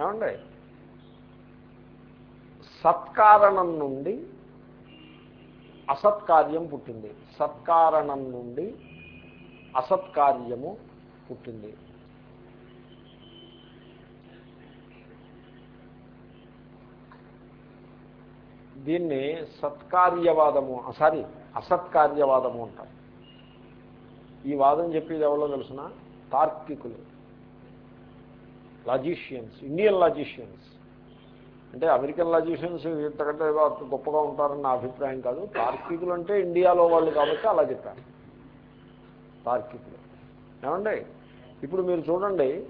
ఏమండి? సత్కారణం నుండి అసత్కార్యం పుట్టింది. సత్కారణం నుండి అసత్కార్యము పుట్టింది. దీన్ని సత్కార్యవాదము సారీ అసత్కార్యవాదము అంటారు. ఈ వాదం చెప్పేది ఎవరో తెలుసిన? తార్కికులు. లాజిషియన్స్ ఇండియన్ లాజిషియన్స్ అంటే అమెరికన్ లాజిషియన్స్ ఇంతకంటే గొప్పగా ఉంటారని నా అభిప్రాయం కాదు. తార్కికులు అంటే ఇండియాలో వాళ్ళు కాబట్టి అలా చెప్పారు. తార్కికులు. ఏమండి? ఇప్పుడు మీరు చూడండి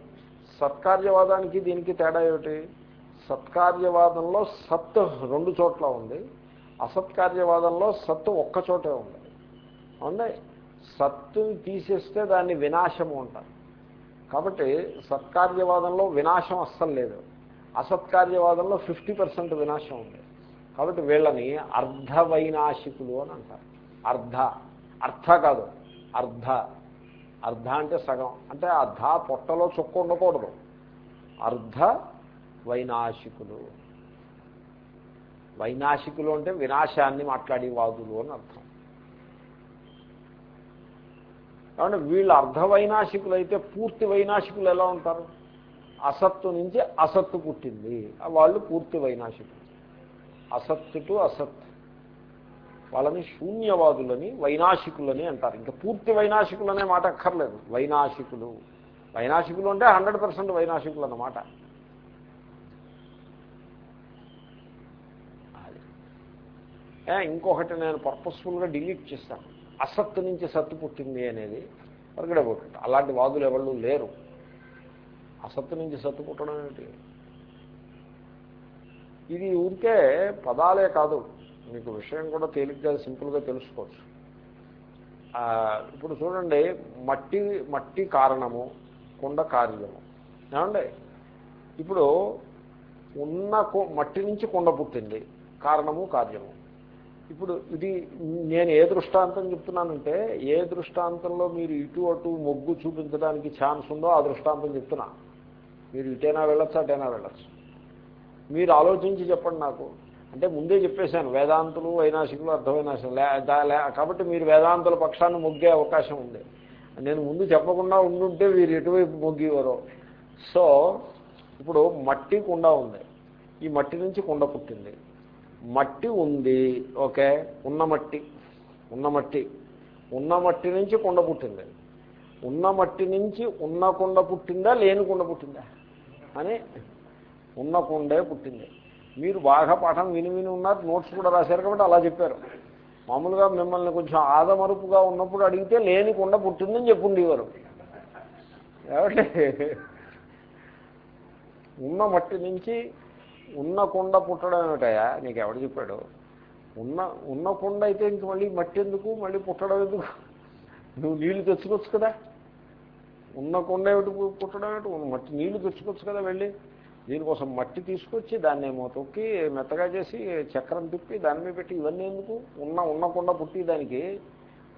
సత్కార్యవాదానికి దీనికి తేడా ఏమిటి? సత్కార్యవాదంలో సత్ రెండు చోట్ల ఉంది. అసత్కార్యవాదంలో సత్తు ఒక్క చోటే ఉంది. అవునండి సత్తుని తీసేస్తే దాన్ని వినాశము అంటారు. కాబట్టి సత్కార్యవాదంలో వినాశం అస్సలు లేదు. అసత్కార్యవాదంలో ఫిఫ్టీ పర్సెంట్ వినాశం ఉంది. కాబట్టి వీళ్ళని అర్ధ వైనాశికులు అని అంటారు. అర్ధ. అర్థ కాదు. అర్ధ. అర్ధ అంటే సగం. అంటే అర్ధ పొట్టలో చుక్క ఉండకూడదు. అర్ధ వైనాశికులు. వైనాశికులు అంటే వినాశాన్ని మాట్లాడే వాదులు అని అర్థం. కాబట్టి వీళ్ళు అర్ధ వైనాశికులు అయితే పూర్తి వైనాశికులు ఎలా ఉంటారు? అసత్తు నుంచి అసత్తు పుట్టింది. వాళ్ళు పూర్తి వైనాశికులు. అసత్తు టు అసత్. వాళ్ళని శూన్యవాదులని వైనాశికులని అంటారు. ఇంకా పూర్తి వైనాశికులు అనే మాట అక్కర్లేదు. వైనాశికులు. వైనాశికులు అంటే హండ్రెడ్ పర్సెంట్ వైనాశికులు అన్నమాట. అది. ఇంకొకటి నేను పర్పస్ఫుల్గా డిలీట్ చేస్తాను. అసత్తు నుంచి సత్తు పుట్టింది అనేది పరిగెడబోతుంది అలాంటి వాదులు ఎవళ్ళు లేరు. అసత్తు నుంచి సత్తు పుట్టడం ఏమిటి? ఇది ఊరికే పదాలే కాదు. మీకు విషయం కూడా తేలిగ్గా సింపుల్గా తెలుసుకోవచ్చు. ఇప్పుడు చూడండి మట్టి మట్టి కారణము కుండ కార్యము. ఏమండి? ఇప్పుడు ఉన్న మట్టి నుంచి కుండ పుట్టింది. కారణము కార్యము. ఇప్పుడు ఇది నేను ఏ దృష్టాంతం చెప్తున్నానంటే ఏ దృష్టాంతంలో మీరు ఇటు అటు మొగ్గు చూపించడానికి ఛాన్స్ ఉందో ఆ దృష్టాంతం చెప్తున్నా. మీరు ఇటైనా వెళ్ళొచ్చు అటైనా వెళ్ళొచ్చు. మీరు ఆలోచించి చెప్పండి నాకు. అంటే ముందే చెప్పేశాను వేదాంతులు వైనాశికులు అర్ధవైనాశికులు లే- దా- కాబట్టి మీరు వేదాంతుల పక్షాన్ని మొగ్గే అవకాశం ఉంది. నేను ముందు చెప్పకుండా ఉండుంటే వీరు ఎటువైపు మొగ్గేవారో. సో ఇప్పుడు మట్టి కుండ ఉంది. ఈ మట్టి నుంచి కుండ పుట్టింది. మట్టి ఉంది ఓకే? ఉన్న మట్టి. ఉన్న మట్టి. ఉన్న మట్టి నుంచి కుండ పుట్టింది. ఉన్న మట్టి నుంచి ఉన్న కుండ పుట్టిందా లేని కుండ పుట్టిందా? అని ఉన్న కుండే పుట్టింది. మీరు బాగా పాఠం విని విని ఉన్నారు నోట్స్ కూడా రాశారు కాబట్టి అలా చెప్పారు. మామూలుగా మిమ్మల్ని కొంచెం ఆదమరుపుగా ఉన్నప్పుడు అడిగితే లేని కుండ పుట్టిందని చెప్పుండేవారు కాబట్టి ఉన్న మట్టి నుంచి ఉన్న కుండ పుట్టడం ఏమిటయా నీకు ఎవడు చెప్పాడు? ఉన్న ఉన్న కుండ అయితే ఇంక మళ్ళీ మట్టి ఎందుకు మళ్ళీ పుట్టడం ఎందుకు? నువ్వు నీళ్ళు తెచ్చుకోవచ్చు కదా? ఉన్న కుండ ఏమిటి పుట్టడం ఏమిటి? మట్టి నీళ్ళు తెచ్చుకోవచ్చు కదా వెళ్ళి? దీనికోసం మట్టి తీసుకొచ్చి దాన్ని ఏమో తొక్కి మెత్తగా చేసి చక్రం తిప్పి దాని మీద పెట్టి ఇవన్నీ ఎందుకు? ఉన్న ఉన్న కుండ పుట్టి దానికి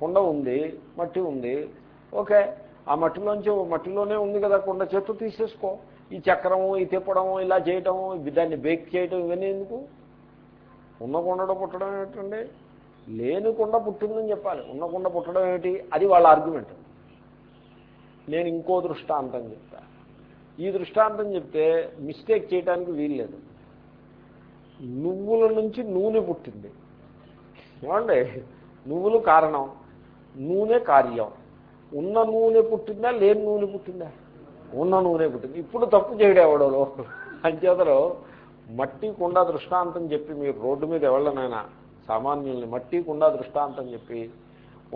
కుండ ఉంది మట్టి ఉంది. ఓకే. ఆ మట్టిలోంచి మట్టిలోనే ఉంది కదా కుండ. చెట్టు తీసేసుకో. ఈ చక్రము ఈ తిప్పడము ఇలా చేయటము దాన్ని బేక్ చేయటం ఇవన్నీ ఎందుకు? ఉన్న పుట్టడం ఏమిటండి లేని కుండ పుట్టిందని చెప్పాలి. ఉన్న కుండ పుట్టడం ఏమిటి అది వాళ్ళ ఆర్గ్యుమెంట్ నేను ఇంకో దృష్టాంతం చెప్తా. ఈ దృష్టాంతం చెప్తే మిస్టేక్ చేయడానికి వీల్లేదు. నువ్వుల నుంచి నూనె పుట్టింది. ఏమండి? నువ్వులు కారణం. నూనె కార్యం. ఉన్న నూనె పుట్టిందా? లేని నూనె పుట్టిందా? ఉన్న నూనె పుట్టింది ఇప్పుడు తప్పు చేయడం ఎవడోలో అంచేతలో మట్టి కుండ దృష్టాంతం చెప్పి మీరు రోడ్డు మీద ఎవళ్ళనైనా సామాన్యుల్ని మట్టి కుండ దృష్టాంతం చెప్పి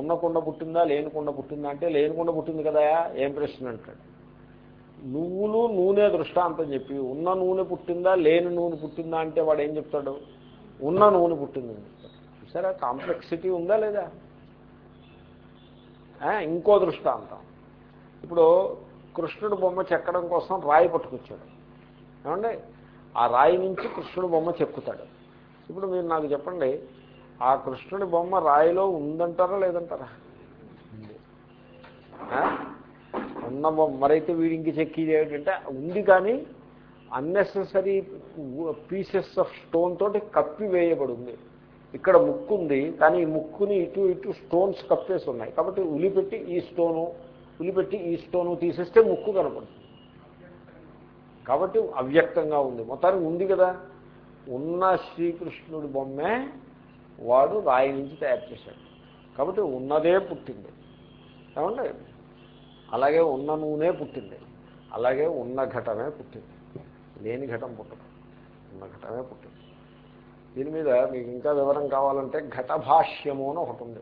ఉన్న కుండ పుట్టిందా లేని కుండ పుట్టిందా అంటే లేని కుండ పుట్టింది కదా ఏం ప్రశ్న అంటాడు. నువ్వులు నూనె దృష్టాంతం చెప్పి ఉన్న నూనె పుట్టిందా లేని నూనె పుట్టిందా అంటే వాడు ఏం చెప్తాడు? ఉన్న నూనె పుట్టిందని చెప్తాడు. చూసారా? కాంప్లెక్సిటీ ఉందా లేదా? ఇంకో దృష్టాంతం. ఇప్పుడు కృష్ణుడు బొమ్మ చెక్కడం కోసం రాయి పట్టుకొచ్చాడు. ఏమండి? ఆ రాయి నుంచి కృష్ణుడు బొమ్మ చెక్కుతాడు. ఇప్పుడు మీరు నాకు చెప్పండి ఆ కృష్ణుడి బొమ్మ రాయిలో ఉందంటారా లేదంటారా? ఉన్న బొమ్మ మరైతే వీడింకి చెక్కిది ఏమిటంటే ఉంది కానీ అన్నెసెసరీ పీసెస్ ఆఫ్ స్టోన్ తోటి కప్పి వేయబడి ఉంది ఇక్కడ ముక్కు ఉంది కానీ ఈ ముక్కుని ఇటు ఇటు స్టోన్స్ కప్పేసి ఉన్నాయి. కాబట్టి ఉలిపెట్టి ఈ స్టోను పులిపెట్టి ఈ స్టోను తీసేస్తే ముక్కు కనపడుతుంది. కాబట్టి అవ్యక్తంగా ఉంది. మొత్తానికి ఉంది కదా. ఉన్న శ్రీకృష్ణుడి బొమ్మే వాడు రాయి నుంచి తయారు చేశాడు. కాబట్టి ఉన్నదే పుట్టింది. ఏమండి? అలాగే ఉన్న నూనె పుట్టింది. అలాగే ఉన్న ఘటమే పుట్టింది. లేని ఘటం పుట్టదు. ఉన్న ఘటమే పుట్టింది. దీని మీద మీకు ఇంకా వివరం కావాలంటే ఘటభాష్యము అని ఒకటి ఉంది.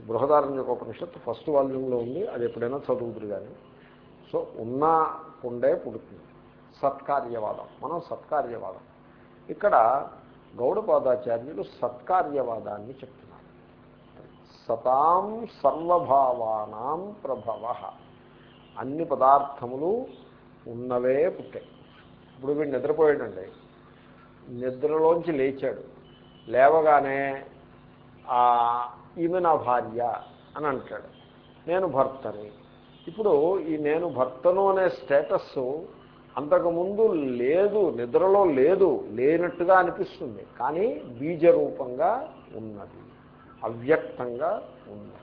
బృహదారణ్య ఉపనిషత్తు ఫస్ట్ వాల్యూమ్లో ఉంది అది ఎప్పుడైనా చదువుతురు కానీ సో ఉన్న కుండే పుడుతుంది. సత్కార్యవాదం మనం సత్కార్యవాదం. ఇక్కడ గౌడపాదాచార్యులు సత్కార్యవాదాన్ని చెప్తున్నారు. సతాం సర్వభావానాం ప్రభవ. అన్ని పదార్థములు ఉన్నవే పుట్టాయి ఇప్పుడు వీడు నిద్రపోయాడండి. నిద్రలోంచి లేచాడు. లేవగానే ఈమె నా భార్య అని అంటాడు. నేను భర్తని. ఇప్పుడు ఈ నేను భర్తను అనే స్టేటస్ అంతకుముందు లేదు నిద్రలో లేదు లేనట్టుగా అనిపిస్తుంది. కానీ బీజరూపంగా ఉన్నది అవ్యక్తంగా ఉన్నది.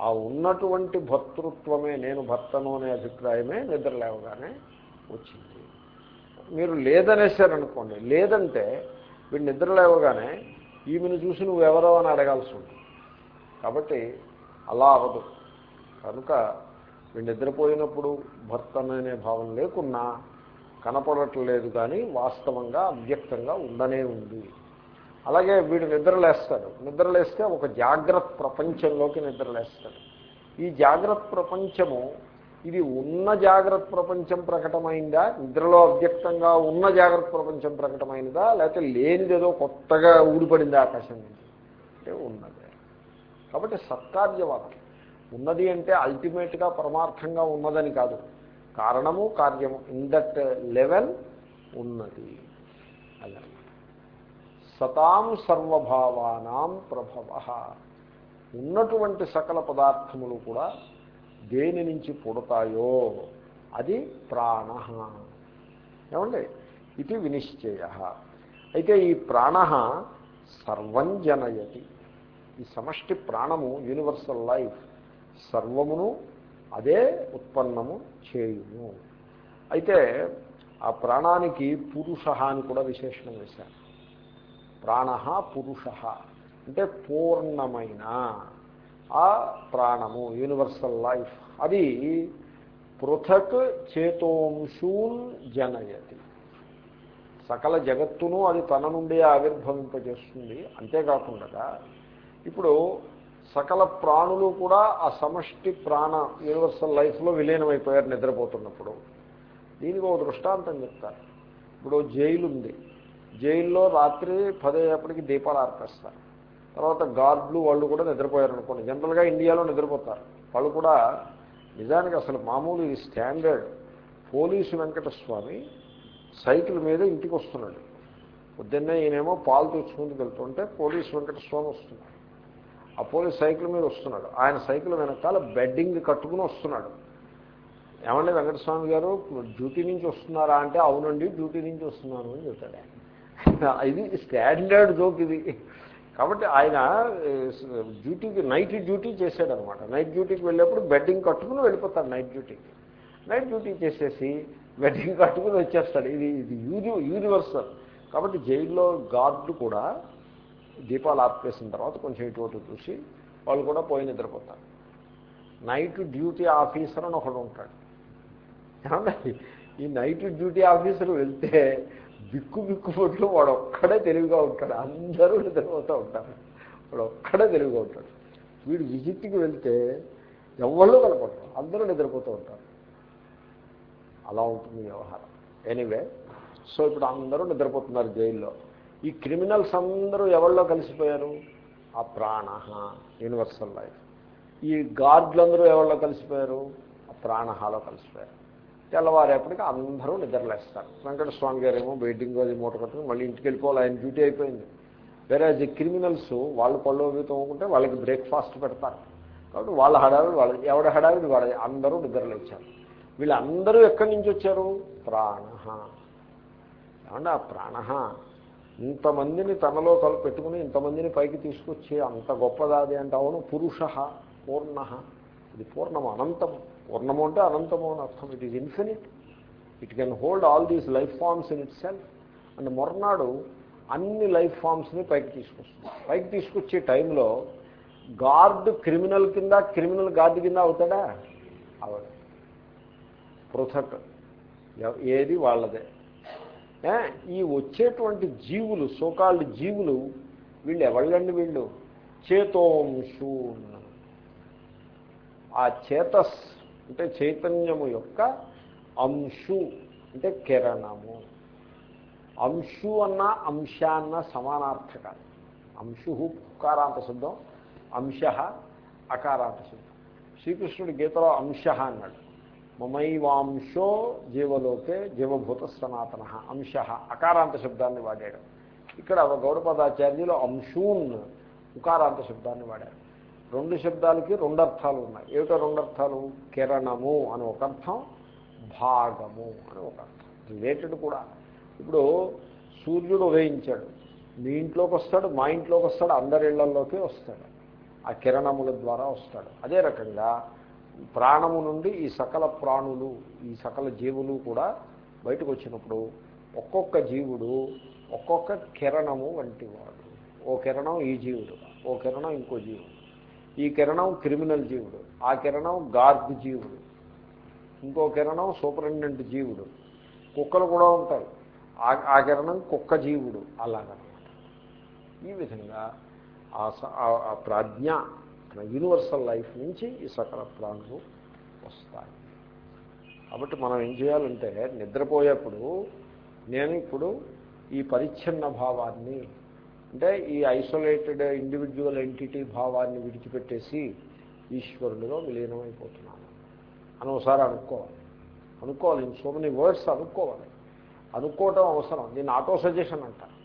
ఆ ఉన్నటువంటి భర్తృత్వమే నేను భర్తను అనే అభిప్రాయమే నిద్ర లేవగానే వచ్చింది. మీరు లేదనేసారనుకోండి లేదంటే వీడు నిద్ర లేవగానే ఈమెను చూసి నువ్వెవరో అని అడగాల్సి ఉంటుంది. కాబట్టి అలా అవదు. కనుక వీడు నిద్రపోయినప్పుడు భర్తననే భావం లేకున్నా కనపడట్లేదు కానీ వాస్తవంగా అవ్యక్తంగా ఉండనే ఉంది. అలాగే వీడు నిద్రలేస్తాడు. నిద్రలేస్తే ఒక జాగ్రత్త ప్రపంచంలోకి నిద్రలేస్తాడు. ఈ జాగ్రత్త ప్రపంచము ఇది ఉన్న జాగ్రత్త ప్రపంచం ప్రకటమైందా? నిద్రలో అవ్యక్తంగా ఉన్న జాగ్రత్త ప్రపంచం ప్రకటమైనదా? లేకపోతే లేనిదేదో కొత్తగా ఊడిపడిందా ఆకాశం నుంచి? అంటే ఉన్నదే. కాబట్టి సత్కార్యవాదం. ఉన్నది అంటే అల్టిమేట్గా పరమార్థంగా ఉన్నదని కాదు. కారణము కార్యము ఇన్ దట్ లెవెల్ ఉన్నది. అలా. సతాం సర్వభావానాం ప్రభవ. ఉన్నటువంటి సకల పదార్థములు కూడా దేని నుంచి పుడతాయో అది ప్రాణ. ఏమండి? ఇది వినిశ్చయ. అయితే ఈ ప్రాణ సర్వం జనయతి. ఈ సమష్టి ప్రాణము యూనివర్సల్ లైఫ్ సర్వమును అదే ఉత్పన్నము చేయును అయితే ఆ ప్రాణానికి పురుష అని కూడా విశేషణం వేశారు. ప్రాణ పురుష అంటే పూర్ణమైన ఆ ప్రాణము యూనివర్సల్ లైఫ్ అది పృథక్ చేతోంశూన్ జనయతి. సకల జగత్తును అది తన నుండి ఆవిర్భవింపజేస్తుంది. అంతేకాకుండా ఇప్పుడు సకల ప్రాణులు కూడా ఆ సమష్టి ప్రాణ యూనివర్సల్ లైఫ్లో విలీనమైపోయారు నిద్రపోతున్నప్పుడు. దీనికి ఒక దృష్టాంతం చెప్తారు. ఇప్పుడు జైలు ఉంది జైల్లో రాత్రి పదయ్యేపటికి దీపాలు ఆర్పేస్తారు. తర్వాత గార్డులు వాళ్ళు కూడా నిద్రపోయారు అనుకోండి జనరల్గా ఇండియాలో నిద్రపోతారు. వాళ్ళు కూడా నిజానికి అసలు మామూలు ఇది స్టాండర్డ్. పోలీసు వెంకటస్వామి సైకిల్ మీద ఇంటికి వస్తున్నాడు పొద్దున్నే ఈయనేమో పాలు తెచ్చుకుంటూ వెళ్తుంటే పోలీసు వెంకటస్వామి వస్తున్నాడు. ఆ పోలీస్ సైకిల్ మీద వస్తున్నాడు. ఆయన సైకిల్ వెనకాల బెడ్డింగ్ కట్టుకుని వస్తున్నాడు. ఏమండి వెంకటస్వామి గారు డ్యూటీ నుంచి వస్తున్నారా అంటే అవునండి డ్యూటీ నుంచి వస్తున్నాను అని చెప్తాడు ఇది స్టాండర్డ్ జోక్ ఇది. కాబట్టి ఆయన డ్యూటీకి నైట్ డ్యూటీ చేశాడనమాట. నైట్ డ్యూటీకి వెళ్ళేప్పుడు బెడ్డింగ్ కట్టుకుని వెళ్ళిపోతాడు నైట్ డ్యూటీకి. నైట్ డ్యూటీ చేసేసి బెడ్డింగ్ కట్టుకుని వచ్చేస్తాడు. ఇది ఇది యూని యూనివర్సల్. కాబట్టి జైల్లో గార్డు కూడా దీపాలు ఆపేసిన తర్వాత కొంచెం ఇటువంటి చూసి వాళ్ళు కూడా పోయి నిద్రపోతారు. నైట్ డ్యూటీ ఆఫీసర్ అని ఒకడు ఉంటాడు. ఏమండి? ఈ నైట్ డ్యూటీ ఆఫీసర్ వెళ్తే బిక్కు బిక్కు పొట్లు వాడు ఒక్కడే తెలివిగా ఉంటాడు. అందరూ నిద్రపోతూ ఉంటారు. వాడు ఒక్కడే తెలివిగా ఉంటాడు. వీడు విజిట్కి వెళ్తే ఎవళ్ళు కనపడరు. అందరూ నిద్రపోతూ ఉంటారు. అలా ఉంటుంది వ్యవహారం. ఎనీవే సో ఇప్పుడు అందరూ నిద్రపోతున్నారు జైల్లో. ఈ క్రిమినల్స్ అందరూ ఎవరిలో కలిసిపోయారు? ఆ ప్రాణ యూనివర్సల్ లైఫ్. ఈ గార్డులందరూ ఎవరిలో కలిసిపోయారు? ఆ ప్రాణహాలో కలిసిపోయారు. తెల్లవారేపటికి అందరూ నిద్రలేస్తారు. వెంకటస్వామి గారు ఏమో వెయిటింగ్ అది మూట కట్టుకుని మళ్ళీ ఇంటికి వెళ్ళిపోవాలి ఆయన డ్యూటీ అయిపోయింది. వేరే అది క్రిమినల్స్ వాళ్ళు పళ్ళు తోముకుంటే వాళ్ళకి బ్రేక్ఫాస్ట్ పెడతారు. కాబట్టి వాళ్ళ హడావిడి వాళ్ళ ఎవడ హడావిడి వాళ్ళ అందరూ నిద్రలేచారు. వీళ్ళందరూ ఎక్కడి నుంచి వచ్చారు? ప్రాణ ఏమంటే ఆ ప్రాణ ఇంతమందిని తనలో కలు పెట్టుకుని ఇంతమందిని పైకి తీసుకొచ్చి అంత గొప్పదాది అంటే అవును పురుష పూర్ణ. ఇది పూర్ణము అనంతము పూర్ణము అంటే అనంతము అని అర్థం. It is infinite it can hold all these life forms in itself and మొరనాడు అన్ని లైఫ్ ఫామ్స్ని పైకి తీసుకొస్తుంది. పైకి తీసుకొచ్చే టైంలో గార్డ్ క్రిమినల్ కింద క్రిమినల్ గార్డ్ కింద అవుతాడా? అవడు. పృథక్. ఏది వాళ్ళదే. ఈ వచ్చేటువంటి జీవులు సోకాల్డ్ జీవులు వీళ్ళు ఎవళ్ళండి వీళ్ళు? చేతోంశు ఆ చేతస్ అంటే చైతన్యము యొక్క అంశు అంటే కిరణము. అంశు అన్న అంశ అన్న సమానార్థకాలు. అంశు ఉకారాంత శబ్దం. అంశ అకారాంత శబ్దం. శ్రీకృష్ణుడి గీతలో అంశ అన్నాడు. మమైవాంశో జీవలోకే జీవభూత సనాతన అంశ అకారాంత శబ్దాన్ని వాడాడు. ఇక్కడ గౌడపదాచార్యులు అంశూన్ ఉకారాంత శబ్దాన్ని వాడారు. రెండు శబ్దాలకి రెండు అర్థాలు ఉన్నాయి. ఏమిటో రెండు అర్థాలు? కిరణము అని ఒక అర్థం భాగము అని ఒక అర్థం. రిలేటెడ్ కూడా. ఇప్పుడు సూర్యుడు ఉదయించాడు. మీ ఇంట్లోకి వస్తాడు మా ఇంట్లోకి వస్తాడు అందరి ఇళ్ళలోకి వస్తాడు. ఆ కిరణముల ద్వారా వస్తాడు. అదే రకంగా ప్రాణము నుండి ఈ సకల ప్రాణులు ఈ సకల జీవులు కూడా బయటకు వచ్చినప్పుడు ఒక్కొక్క జీవుడు ఒక్కొక్క కిరణము వంటి వాడు ఓ కిరణం ఈ జీవుడు ఓ కిరణం ఇంకో జీవుడు. ఈ కిరణం క్రిమినల్ జీవుడు ఆ కిరణం గార్గ్ జీవుడు ఇంకో కిరణం సూపరింటెండెంట్ జీవుడు. కుక్కలు కూడా ఉంటాయి. ఆ- ఆ కిరణం కుక్క జీవుడు అలాగనమాట. ఈ విధంగా ఆ స- ఆ ప్రాజ్ఞ యూనివర్సల్ లైఫ్ నుంచి ఈ సకల ప్రాణులు వస్తాయి. కాబట్టి మనం ఏం చేయాలంటే నిద్రపోయేప్పుడు నేను ఇప్పుడు ఈ పరిచ్ఛిన్న భావాన్ని అంటే ఈ ఐసోలేటెడ్ ఇండివిజువల్ ఎంటిటీ భావాన్ని విడిచిపెట్టేసి ఈశ్వరుడిలో విలీనమైపోతున్నాను. అని ఒకసారి అనుకోవాలి. అనుకోవాలి. ఇన్ సో మెనీ వర్డ్స్ అనుకోవాలి. అనుకోవటం అవసరం. దీన్ని ఆటో సజెషన్ అంటారు.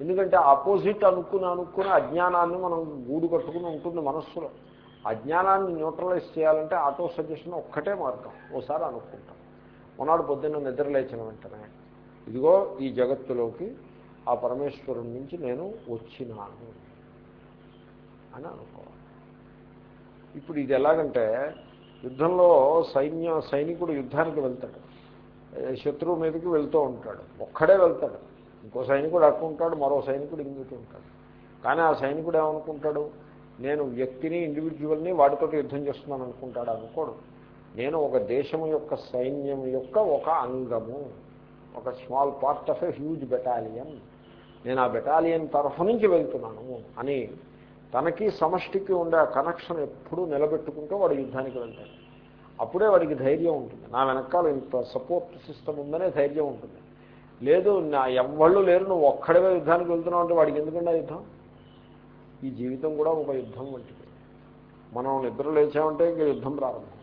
ఎందుకంటే ఆపోజిట్ అనుకుని అనుకుని అజ్ఞానాన్ని మనం గూడు కట్టుకుని ఉంటుంది మనస్సులో. అజ్ఞానాన్ని న్యూట్రలైజ్ చేయాలంటే ఆటో సజెషన్ ఒక్కటే మార్గం. ఓసారి అనుకుంటాం. మొన్నడు పొద్దున్న నిద్రలేచిన వెంటనే ఇదిగో ఈ జగత్తులోకి ఆ పరమేశ్వరుడి నుంచి నేను వచ్చినాను అని అనుకోవాలి. ఇప్పుడు ఇది ఎలాగంటే యుద్ధంలో సైన్య సైనికుడు యుద్ధానికి వెళ్తాడు. శత్రువు మీదకి వెళ్తూ ఉంటాడు. ఒక్కడే వెళ్తాడు. ఇంకో సైనికుడు అటు మరో సైనికుడు ఇంగిటి ఉంటాడు. కానీ ఆ సైనికుడు ఏమనుకుంటాడు? నేను వ్యక్తిని ఇండివిజువల్ని వాడితో యుద్ధం చేస్తున్నాను అనుకుంటాడు అనుకోడు. నేను ఒక దేశము యొక్క సైన్యం యొక్క ఒక అంగము ఒక small part of a huge battalion నేను ఆ బెటాలియన్ తరఫు నుంచి వెళ్తున్నాను అని తనకి సమష్టికి ఉండే ఆ కనెక్షన్ ఎప్పుడూ నిలబెట్టుకుంటూ వాడు యుద్ధానికి వెళ్తాడు. అప్పుడే వాడికి ధైర్యం ఉంటుంది. నా వెనకాల ఇంత సపోర్ట్ సిస్టమ్ ఉందనే ధైర్యం ఉంటుంది. లేదు నా ఎవ్వళ్ళు లేరు నువ్వు ఒక్కడవే యుద్ధానికి వెళ్తున్నావు అంటే వాడికి ఎందుకంటే ఆ యుద్ధం? ఈ జీవితం కూడా ఒక యుద్ధం వంటిది. మనం నిద్ర లేచామంటే ఇంకా యుద్ధం ప్రారంభం.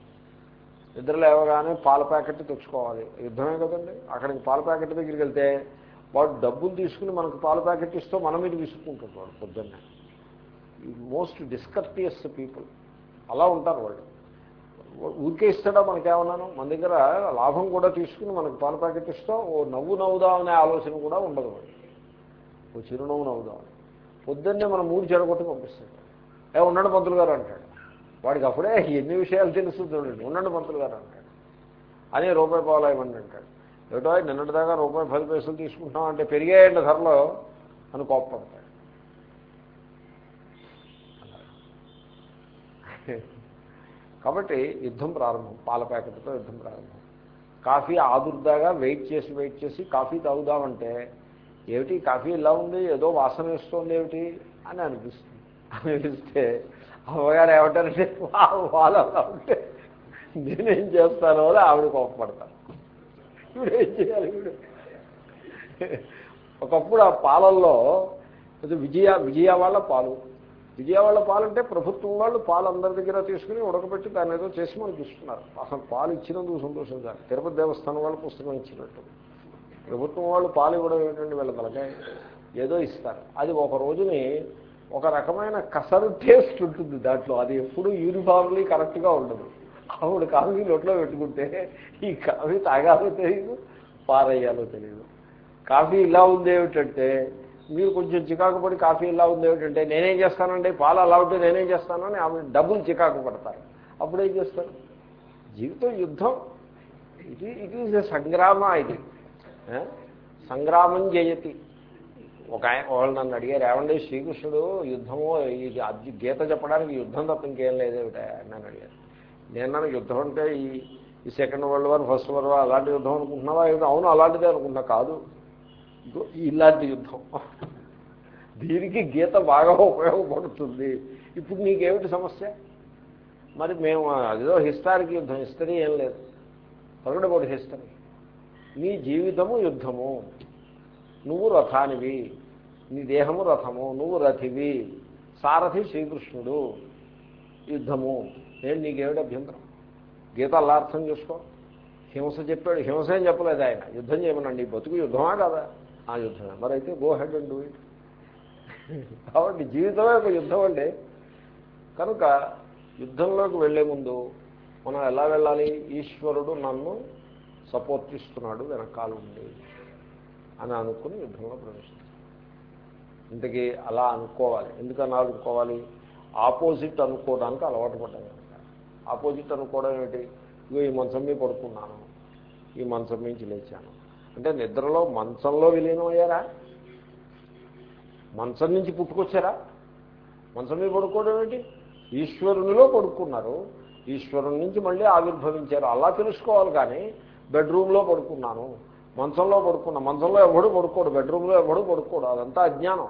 నిద్ర లేవగానే పాల ప్యాకెట్ తెచ్చుకోవాలి. యుద్ధమే కదండి. అక్కడికి పాల ప్యాకెట్ దగ్గరికి వెళ్తే వాడు డబ్బులు తీసుకుని మనకు పాల ప్యాకెట్ ఇస్తూ మన మీద విసుక్కుంటాడు వాడు పొద్దున్నే మోస్ట్ డిస్కర్టియస్ పీపుల్. అలా ఉంటారు వాళ్ళు. ఊరికే ఇస్తాడా మనకేమన్నాను? మన దగ్గర లాభం కూడా తీసుకుని మనకు పాల ప్యాకెట్ ఇస్తాం ఓ నవ్వు నవ్వుదాం అనే ఆలోచన కూడా ఉండదు ఓ చిరునవ్వు నవ్వుదాం పొద్దున్నే మనం మూడు చెడగొట్టి పంపిస్తాడు. ఏ ఉండండి పంతులు గారు అంటాడు. వాడికి అప్పుడే ఎన్ని విషయాలు తెలుస్తుందండి ఉండండి పంతులు గారు అంటాడు. అదే రూపాయి పావులు ఇవ్వండి అంటాడు. ఏటో నిన్నటిదాకా రూపాయి పది పైసలు తీసుకుంటున్నాం అంటే పెరిగాయండి ధరలో అని కోప్పడతాడు. కాబట్టి యుద్ధం ప్రారంభం పాల ప్యాకెట్తో యుద్ధం ప్రారంభం. కాఫీ ఆదుర్దాగా వెయిట్ చేసి వెయిట్ చేసి కాఫీ తాగుదామంటే ఏమిటి కాఫీ ఇలా ఉంది ఏదో వాసన వేస్తుంది ఏమిటి అని అనిపిస్తుంది. అనిపిస్తే అమ్మగారు ఏమంటారంటే వాళ్ళు అలా ఉంటే నేనేం చేస్తానో అని ఆవిడ కోపపడతాను ఇప్పుడు ఏం చేయాలి ఇప్పుడు? ఒకప్పుడు ఆ పాలల్లో విజయ విజయ వాళ్ళ పాలు. విజయవాడ వాళ్ళ ప్రభుత్వం వాళ్ళు పాలు అందరి దగ్గర తీసుకుని ఉడకబెట్టి దాన్ని ఏదో చేసి మనకి ఇస్తున్నారు. అసలు పాలు ఇచ్చినందుకు సంతోషించాలి తిరుపతి దేవస్థానం వాళ్ళు పుస్తకం ఇచ్చినట్టు. ప్రభుత్వం వాళ్ళు పాలు ఇవ్వడం ఏంటంటే వీళ్ళ తలకాయ? ఏదో ఇస్తారు. అది ఒక రోజుని ఒక రకమైన కసరు టేస్ట్ ఉంటుంది దాంట్లో. అది ఎప్పుడు యూనిఫామ్లీ కరెక్ట్గా ఉండదు. ఆవిడ కాఫీ నోట్లో పెట్టుకుంటే ఈ కాఫీ తాగాలో తెలియదు పారేయాలో తెలియదు కాఫీ ఇలా ఉంది ఏమిటంటే మీరు కొంచెం చికాకు పడి కాఫీ ఇలా ఉంది ఏమిటంటే నేనేం చేస్తానండి? పాలు అలా ఉంటే నేనేం చేస్తానని ఆమె డబ్బులు చికాకు పడతారు. అప్పుడు ఏం చేస్తారు? జీవితం యుద్ధం. ఇది ఇట్ ఈజ్ సంగ్రామ ఇది. సంగ్రామం జయతి. ఒక ఆయన వాళ్ళు నన్ను అడిగారు ఏమండి శ్రీకృష్ణుడు యుద్ధము ఇది అది గీత చెప్పడానికి యుద్ధం తప్ప ఇంకేం లేదేమిటా నన్ను అడిగారు. నేను యుద్ధం అంటే ఈ ఈ second world war first world war అలాంటి యుద్ధం అనుకుంటున్నావా? అవును అలాంటిదే అనుకుంటున్నా. కాదు. ఇలాంటి యుద్ధం. దీనికి గీత బాగా ఉపయోగపడుతుంది. ఇప్పుడు నీకేమిటి సమస్య? మరి మేము అదేదో హిస్టారిక్ యుద్ధం హిస్టరీ ఏం లేదు. పొరగడబోడు హిస్టరీ నీ జీవితము యుద్ధము. నువ్వు రథానివి నీ దేహము రథము నువ్వు రథివి. సారథి శ్రీకృష్ణుడు. యుద్ధము. నేను నీకేమిటి అభ్యంతరం? గీత అలా అర్థం చేసుకో. హింస చెప్పాడు. హింస ఏం చెప్పలేదు ఆయన. యుద్ధం చేయమనండి బతుకు యుద్ధమా కదా? ఆ యుద్ధమే మరి అయితే go ahead and do it కాబట్టి జీవితమే ఒక యుద్ధం అండి. కనుక యుద్ధంలోకి వెళ్ళే ముందు మనం ఎలా వెళ్ళాలి? ఈశ్వరుడు నన్ను సపోర్ట్ ఇస్తున్నాడు వెనకాల ఉండి అని అనుకుని యుద్ధంలో ప్రవేశిస్తాం ఇంతకీ అలా అనుకోవాలి. ఎందుకని అనుకోవాలి? ఆపోజిట్ అనుకోవడానికి అలవాటు పడ్డాను ఆపోజిట్ అనుకోవడం ఏమిటి ఇగో ఈ మంచం మీద పడుకున్నాను. ఈ మంచం నుంచి లేచాను. అంటే నిద్రలో మంచంలో విలీనమయ్యారా? మంచం నుంచి పుట్టుకొచ్చారా? మంచం మీద పడుకోవడం ఏంటి? ఈశ్వరునిలో పడుకున్నారు. ఈశ్వరుని నుంచి మళ్ళీ ఆవిర్భవించారు. అలా తెలుసుకోవాలి కానీ బెడ్రూమ్లో పడుకున్నాను మంచంలో పడుకున్నా మంచంలో ఎవడు పడుకోడు బెడ్రూమ్లో ఎవడు పడుకోడు అదంతా అజ్ఞానం.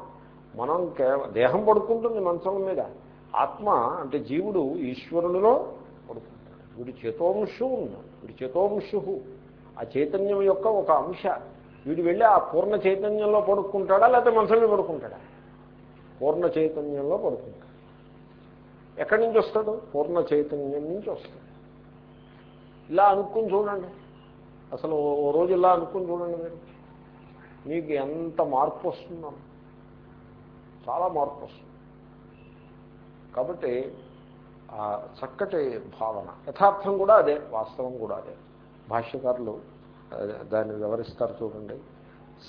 మనం కేవ దేహం పడుకుంటుంది మంచం మీద. ఆత్మ అంటే జీవుడు ఈశ్వరునిలో పడుకుంటాడు. వీడి చేతోంశు ఉన్నాడు. వీడి చేతోంశు ఆ చైతన్యం యొక్క ఒక అంశ. వీడు వెళ్ళి ఆ పూర్ణ చైతన్యంలో పడుకుంటాడా లేకపోతే మనసులో పడుకుంటాడా? పూర్ణ చైతన్యంలో పడుకుంటాడు. ఎక్కడి నుంచి వస్తాడు? పూర్ణ చైతన్యం నుంచి వస్తాడు. ఇలా అనుకుని చూడండి. అసలు ఓ రోజు ఇలా అనుకుని చూడండి మీరు. మీకు ఎంత మార్పు వస్తుందో. చాలా మార్పు వస్తుంది. కాబట్టి ఆ చక్కటి భావన యథార్థం కూడా అదే వాస్తవం కూడా అదే. భాష్యకారులు దాన్ని వివరిస్తారు చూడండి.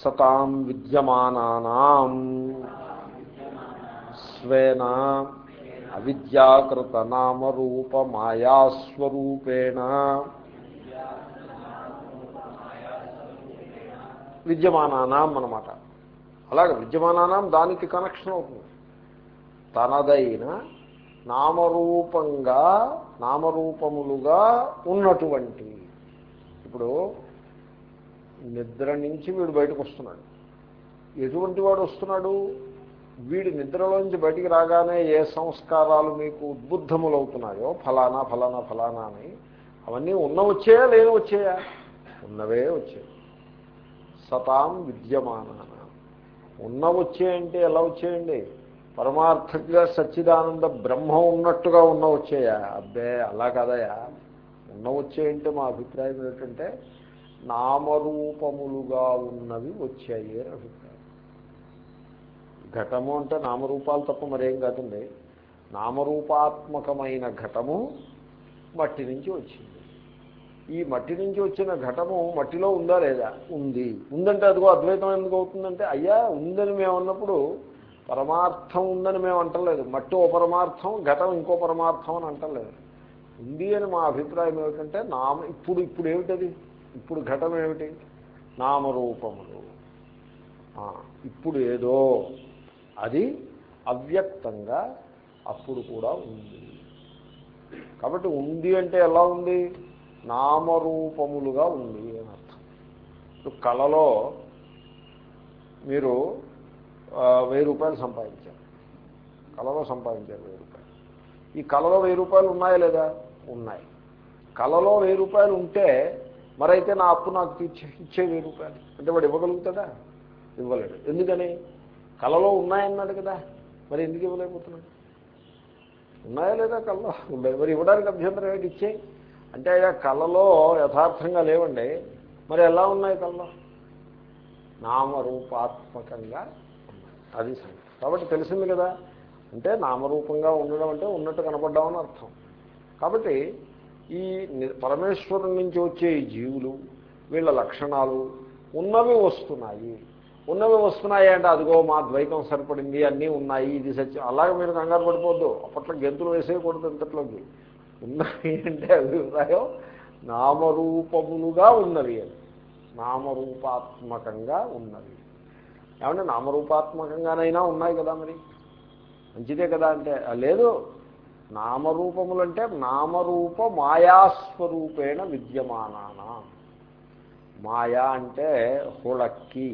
సతాం విద్యమానానాం స్వేన అవిద్యాకృత నామరూప మాయాస్వరూపేణ విద్యమానానాం అన్నమాట. అలాగే విద్యమానానాం దానికి కనెక్షన్ అవుతుంది. తనదైన నామరూపంగా నామరూపములుగా ఉన్నటువంటి ఇప్పుడు నిద్ర నుంచి వీడు బయటకు వస్తున్నాడు. ఎటువంటి వాడు వస్తున్నాడు? వీడి నిద్రలోంచి బయటికి రాగానే ఏ సంస్కారాలు మీకు ఉద్బుద్ధములవుతున్నాయో ఫలానా ఫలానా ఫలానా అని అవన్నీ ఉన్న వచ్చాయా లేని వచ్చాయా ఉన్నవే వచ్చాయి సతాం విద్యమానాన. ఉన్న వచ్చాయంటే ఎలా వచ్చాయండి? పరమార్థంగా సచ్చిదానంద బ్రహ్మ ఉన్నట్టుగా ఉన్న వచ్చాయా అబ్బే అలా కదయా ఉన్న వచ్చాయంటే మా అభిప్రాయం ఏంటంటే నామరూపములుగా ఉన్నవి వచ్చాయి అని అభిప్రాయం. ఘటము అంటే నామరూపాలు తప్ప మరేం కాదండి. నామరూపాత్మకమైన ఘటము మట్టి నుంచి వచ్చింది. ఈ మట్టి నుంచి వచ్చిన ఘటము మట్టిలో ఉందా లేదా? ఉంది. ఉందంటే అదిగో అద్వైతం ఎందుకు అవుతుందంటే అయ్యా ఉందని మేము అన్నప్పుడు పరమార్థం ఉందని మేము అంటలేదు. మట్టి ఓ పరమార్థం ఘటం ఇంకో పరమార్థం అని అంటలేదు. ఉంది అని మా అభిప్రాయం ఏమిటంటే నామ ఇప్పుడు ఇప్పుడు ఏమిటది? ఇప్పుడు ఘటం ఏమిటి? నామరూపములు. ఇప్పుడు ఏదో. అది అవ్యక్తంగా అప్పుడు కూడా ఉంది. కాబట్టి ఉంది అంటే ఎలా ఉంది? నామరూపములుగా ఉంది అని అర్థం. ఇప్పుడు కళలో మీరు వెయ్యి రూపాయలు సంపాదించారు. కళలో సంపాదించారు వెయ్యి రూపాయలు. ఈ కళలో వెయ్యి రూపాయలు ఉన్నాయా లేదా? ఉన్నాయి. కళలో వెయ్యి రూపాయలు ఉంటే మరైతే నా అప్పు నాకు తీర్చే ఇచ్చే వెయ్యి రూపాయలు. అంటే వాడు ఇవ్వగలుగుతాడా? ఇవ్వలేడు. ఎందుకని? కళలో ఉన్నాయన్నాడు కదా. మరి ఎందుకు ఇవ్వలేకపోతున్నాడు? ఉన్నాయా లేదా కళ్ళలో ఉండేది మరి ఇవ్వడానికి అభ్యంతరం ఏంటి? ఇచ్చే. అంటే అయ్యా కళలో యథార్థంగా లేవండి. మరి ఎలా ఉన్నాయి కళ్ళలో నామరూపాత్మకంగా ఉన్నాయి. అది సంగతి. కాబట్టి తెలిసింది కదా. అంటే నామరూపంగా ఉండడం అంటే ఉన్నట్టు కనపడ్డామని అర్థం. కాబట్టి ఈ పరమేశ్వరుడి నుంచి వచ్చే ఈ జీవులు వీళ్ళ లక్షణాలు ఉన్నవి వస్తున్నాయి. ఉన్నవి వస్తున్నాయి అంటే అదిగో మా ద్వైతం సరిపడింది అన్నీ ఉన్నాయి ఇది సత్యం. అలాగే మీరు కంగారు పడిపోద్దు అప్పట్లో గెంతులు వేసేయకూడదు ఇంతట్లోకి. ఉన్నవి అంటే అభిప్రాయం నామరూపములుగా ఉన్నవి అని. నామరూపాత్మకంగా ఉన్నవి. ఏమంటే నామరూపాత్మకంగానైనా ఉన్నాయి కదా మరి? మంచిదే కదా అంటే లేదు. నామరూపములంటే నామరూప మాయాస్వరూపేణ విద్యమానాన. మాయా అంటే హుళక్కి.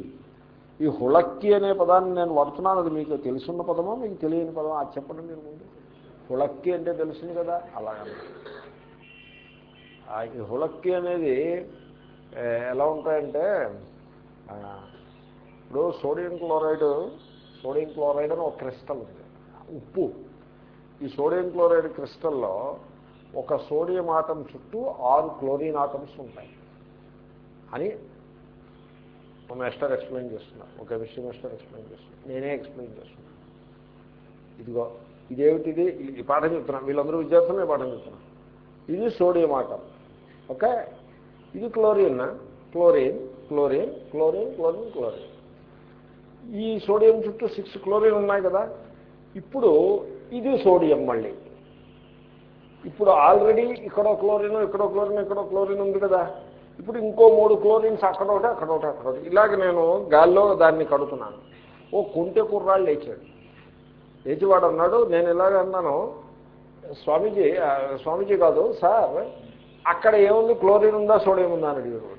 ఈ హుళక్కి అనే పదాన్ని నేను వాడుతున్నాను అది మీకు తెలుసున్న పదమో మీకు తెలియని పదమో? అది చెప్పండి మీరు ముందు. హుళక్కి అంటే తెలిసింది కదా అలాగ ఈ హుళక్కి అనేది ఎలా ఉంటాయంటే ఇప్పుడు సోడియం క్లోరైడ్ సోడియం క్లోరైడ్ అని ఒక క్రిస్టల్ ఉంది. ఉప్పు. ఈ సోడియం క్లోరైడ్ క్రిస్టల్లో ఒక సోడియం ఆటం చుట్టూ ఆరు క్లోరిన్ ఆటమ్స్ ఉంటాయి. అని మా మాస్టర్ ఎక్స్ప్లెయిన్ చేస్తున్నారు. ఒక కెమిస్ట్రీ మాస్టర్ ఎక్స్ప్లెయిన్ చేస్తున్నారు. నేనే ఎక్స్ప్లెయిన్ చేస్తున్నాను. ఇదిగో ఇదేమిటిది? ఈ- ఈ పాఠం చెప్తున్నాను. వీళ్ళందరూ విద్యార్థులు పాఠం చెప్తున్నాను ఇది సోడియం ఆటం. ఓకే? ఇది chlorine chlorine chlorine chlorine chlorine chlorine. ఈ సోడియం చుట్టూ సిక్స్ క్లోరిన్ ఉన్నాయి కదా. ఇప్పుడు ఇది సోడియం మళ్ళీ. ఇప్పుడు ఆల్రెడీ ఇక్కడో క్లోరిన్ ఇక్కడో క్లోరిన్ ఇక్కడ క్లోరిన్ ఉంది కదా. ఇప్పుడు ఇంకో మూడు క్లోరిన్స్ అక్కడ ఒకటి అక్కడ ఒకటి అక్కడ ఒకటి. ఇలాగ నేను గాల్లో దాన్ని కడుతున్నాను ఓ కుంటె కుర్రాళ్ళు లేచాడు. లేచివాడు అన్నాడు నేను ఇలాగ అన్నాను స్వామీజీ స్వామీజీ కాదు సార్ అక్కడ ఏముంది? క్లోరిన్ ఉందా? సోడియం ఉందా? అని అడిగాడు వాడు.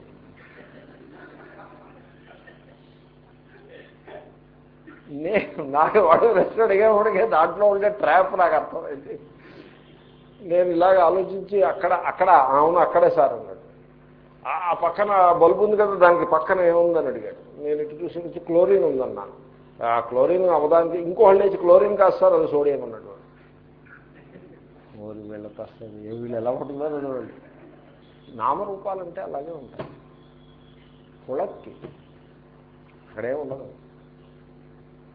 నేను నాకు వాడు రెస్ట్ అడిగేవాడికి దాంట్లో ఉండే ట్రాప్ నాకు అర్థమైంది. నేను ఇలాగ ఆలోచించి అక్కడ అక్కడ అవును అక్కడే సార్ అన్నాడు. ఆ పక్కన బల్బు ఉంది కదా దానికి పక్కన ఏముందని అడిగాడు. నేను ఇటు చూసి వచ్చి క్లోరిన్ ఉందన్నాను. ఆ క్లోరిన్ అవదానికి ఇంకో వాళ్ళు లేచి క్లోరిన్ కాదు సార్ అది సోడియం అన్నాడు వాడు. ఓరి వీళ్ళతో అసలు ఏ వీళ్ళు ఎలా ఉంటుందో చూడండి. నామరూపాలంటే అలాగే ఉంటాయి. కుళక్కి అక్కడే ఉండదు.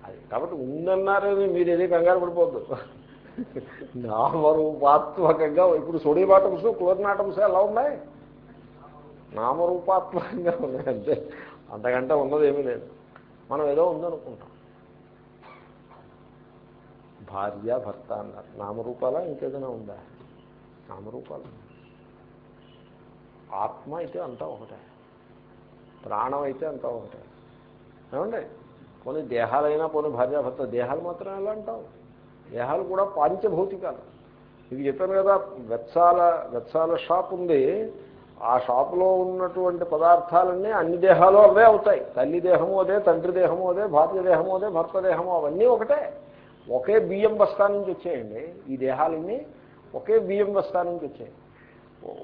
అది కాబట్టి ఉందన్నారని మీరు ఏది కంగారు పడిపోద్దు. నామరూపాత్మకంగా ఇప్పుడు సోడియం ఆటమ్స్ క్లోరిన్ ఆటమ్స్ ఎలా ఉన్నాయి? నామరూపాత్మకంగా ఉన్నాయి అంతే. అంతకంటే ఉన్నది ఏమీ లేదు. మనం ఏదో ఉందనుకుంటాం. భార్య భర్త అన్నారు. నామరూపాల ఇంకేదైనా ఉందా? నామరూపాలు. ఆత్మ అయితే అంతా ఒకటే. ప్రాణం అయితే అంతా ఒకటే. ఏమండి? పోనీ దేహాలైనా పోనీ భార్యాభర్త దేహాలు మాత్రం ఎలా అంటావు? దేహాలు కూడా పాంచభౌతికాలు ఇది చెప్పాను కదా వెత్సాల వెత్సాల షాప్ ఉంది. ఆ షాపులో ఉన్నటువంటి పదార్థాలన్నీ అన్ని దేహాలు అవే అవుతాయి. తల్లి దేహము అదే తండ్రి దేహము అదే భార్య దేహము అదే భర్త దేహము అవన్నీ ఒకటే. ఒకే బియ్యం బస్తా నుంచి వచ్చాయండి. ఈ దేహాలన్నీ ఒకే బియ్యం బస్తా నుంచి వచ్చాయి.